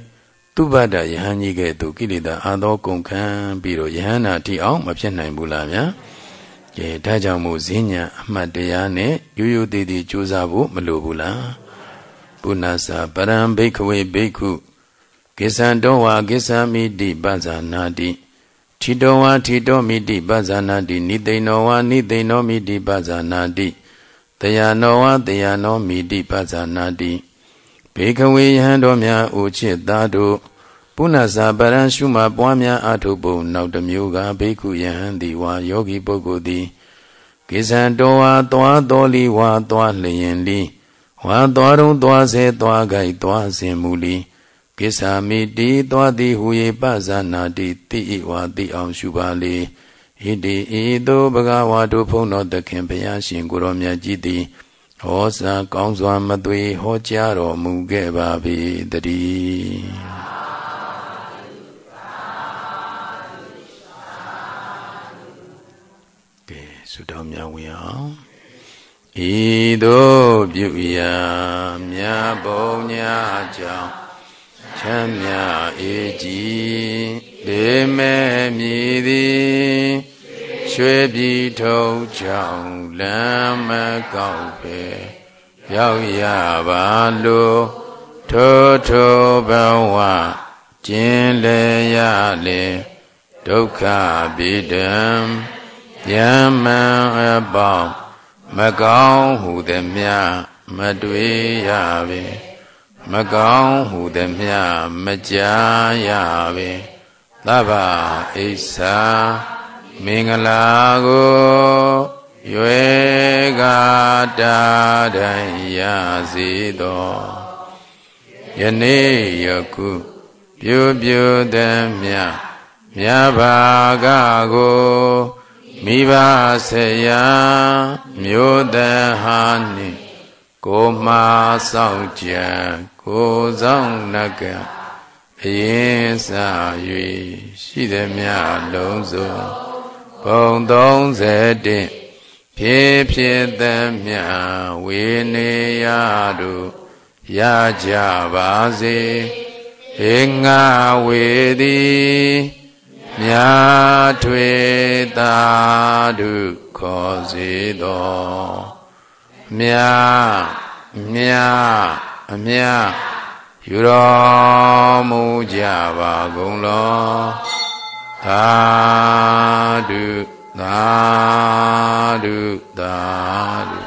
သူဘဒယဟန်ကြီးကဲ့သို့ကိလေသာအာသောကုန်ခံပြီးတော့ယဟန္တာတိအောင်မဖြစ်နိုင်ဘူးလားဗျာ ကဲဒါကြောင့်မို့ဈဉ္ညာအမှတ်တရားနဲ့ရိုးရိုးသေးသေးကြိုးစားဖို့မလိုဘူးလားပုဏ္ဏစာပရံဘိခဝေဘိက္ခုကိသံတောဝါကိသမိတိပဇာနာတိထီတောဝါထီတောမိတိပဇာနာတိနိသိဏောဝါနိသိဏောမိတိပဇာနာတိတယနောဝါတယနောမိတိပဇာနာတိဘေကဝေယဟန်တော်များအိုချစ်သားတို့ ပုဏ္ဏစာပရံရှုမှပွားများအထုပုံနောက်တစ်မျိုးကဘေကုယဟန်သည်ဝါယောဂီပုဂ္ဂိုလ်သည်ကိဇံတော်ဝါသွားတော်လီဝါသွားလျင်လီဝါသွားတုံးသွားစေသွားကြိုက်သွားစဉ်မူလီကိစ္ဆာမိတိသွားသည်ဟူ၍ပဇာနာတိတိဤဝါတိအောင်ရှုပါလေဣတိဤသို့ဘဂဝါတို့ဖုံးတော်သခင်ဘုရားရှင်ကိုရောမြတ်ကြီးသည်ဟောစာကောင်းစွာမသွေဟောကြားတော်မူခဲ့ပါ၏တည်း တောင်းမြဝေအောင်ဤသို့ပြုရာမြတ်ဘုံညာကြောင့်ချမ်းမြအေးကြည်ဒေမဲ့မြည်သည်ရွှေပြည်ထုံကြောင့်လမ်းမကောက်ပဲရောက်ရပါလို့ထိုထိုဘဝကျင်လေရလေဒုက္ခပိဒံ ယမံအပေါင်းမကောင်းဟုသည်မြမတွေ့ရပေမကောင်းဟုသည်မြမကြားရပေသဗ္ဗဣစ္ဆာမင်္ဂလာကိုရွယ်ကာတာတိုင်းရစေသောယနေ့ယခုပြုပြုသည်မြမြဘာကကို မိဘဆရာမြို့တဟာနှင့်ကိုမာဆောင်ကြံကိုဆောင်နကအရင်စာ၍ရှိသည်မြလုံးစုံဘုံ31ဖြစ်ဖြစ်သည်မြဝေနေရတို့ရကြပါစေဧငါဝေသည် မြာထွေတာဒုခေါ်စေသောမြာမြာအမြယူတော်မူကြပါကုန်လောသာဓုသာဓုသာဓု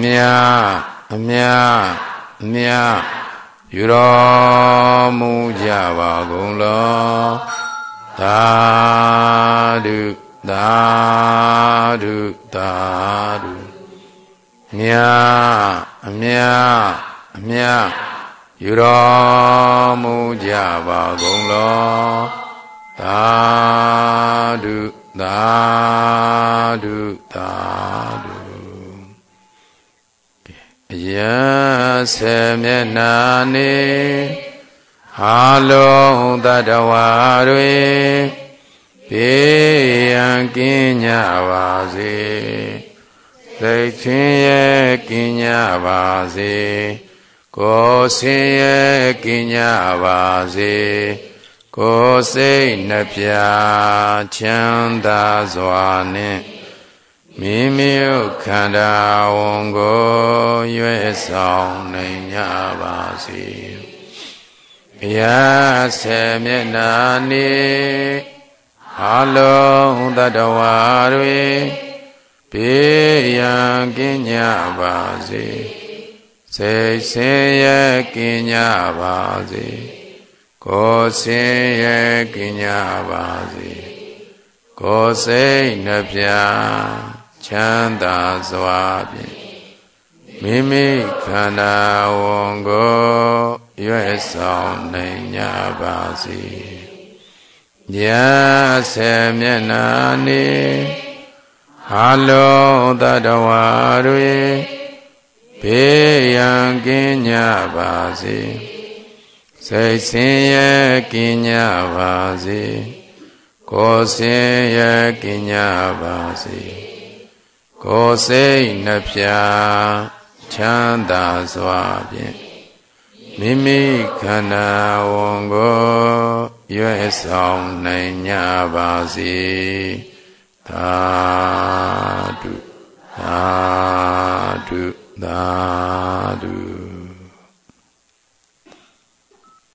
မြာအမြအမြယူတော်မူကြပါကုန်လော သာဓုသာဓုသာဓုမြာအမြာအမြာယူတော်မူကြပါကုန်လောသာဓုသာဓုသာဓုအယဆေမျက်နာနေ အလုံးတတဝါတွေဘေးရန်ကင်းကြပါစေသိချင်းရဲ့ကင်းကြပါစေကိုယ်ဆင်းရဲ့ကင်းကြပါစေကိုယ်စိတ်နှပြချမ်းသာစွာနဲ့မိမိခန္ဓာဝန်ကိုရွေးဆောင်နိုင်ကြပါစေ ဘုရားဆေမျက်နာနေအလုံးတတဝါတွေဘေးရန်ကင်းကြပါစေစိတ်ဆင်းရဲကင်းကြပါစေကိုယ်ဆင်းရဲကင်းကြပါစေကိုယ်စိတ်နှပြချမ်းသာစွာဖြင့်မိမိခန္ဓာဝန်ကို ရွယ်ဆောင်နိုင်ကြပါစေ။ညဆေမျက်နာနေအလုံးသတ္တဝါတွေဘေးရန်ကင်းကြပါစေ။စိတ်ဆင်းရဲကင်းကြပါစေကိုယ်စင်ရကင်ညာပါစေကိုယ်စိတ်နှပြချမ်းသာစွာဖြင့် မိမိခန္ဓာဝန်ကိုရွယ်ဆောင်နိုင်ကြပါစေသာဓုသာဓုသာဓု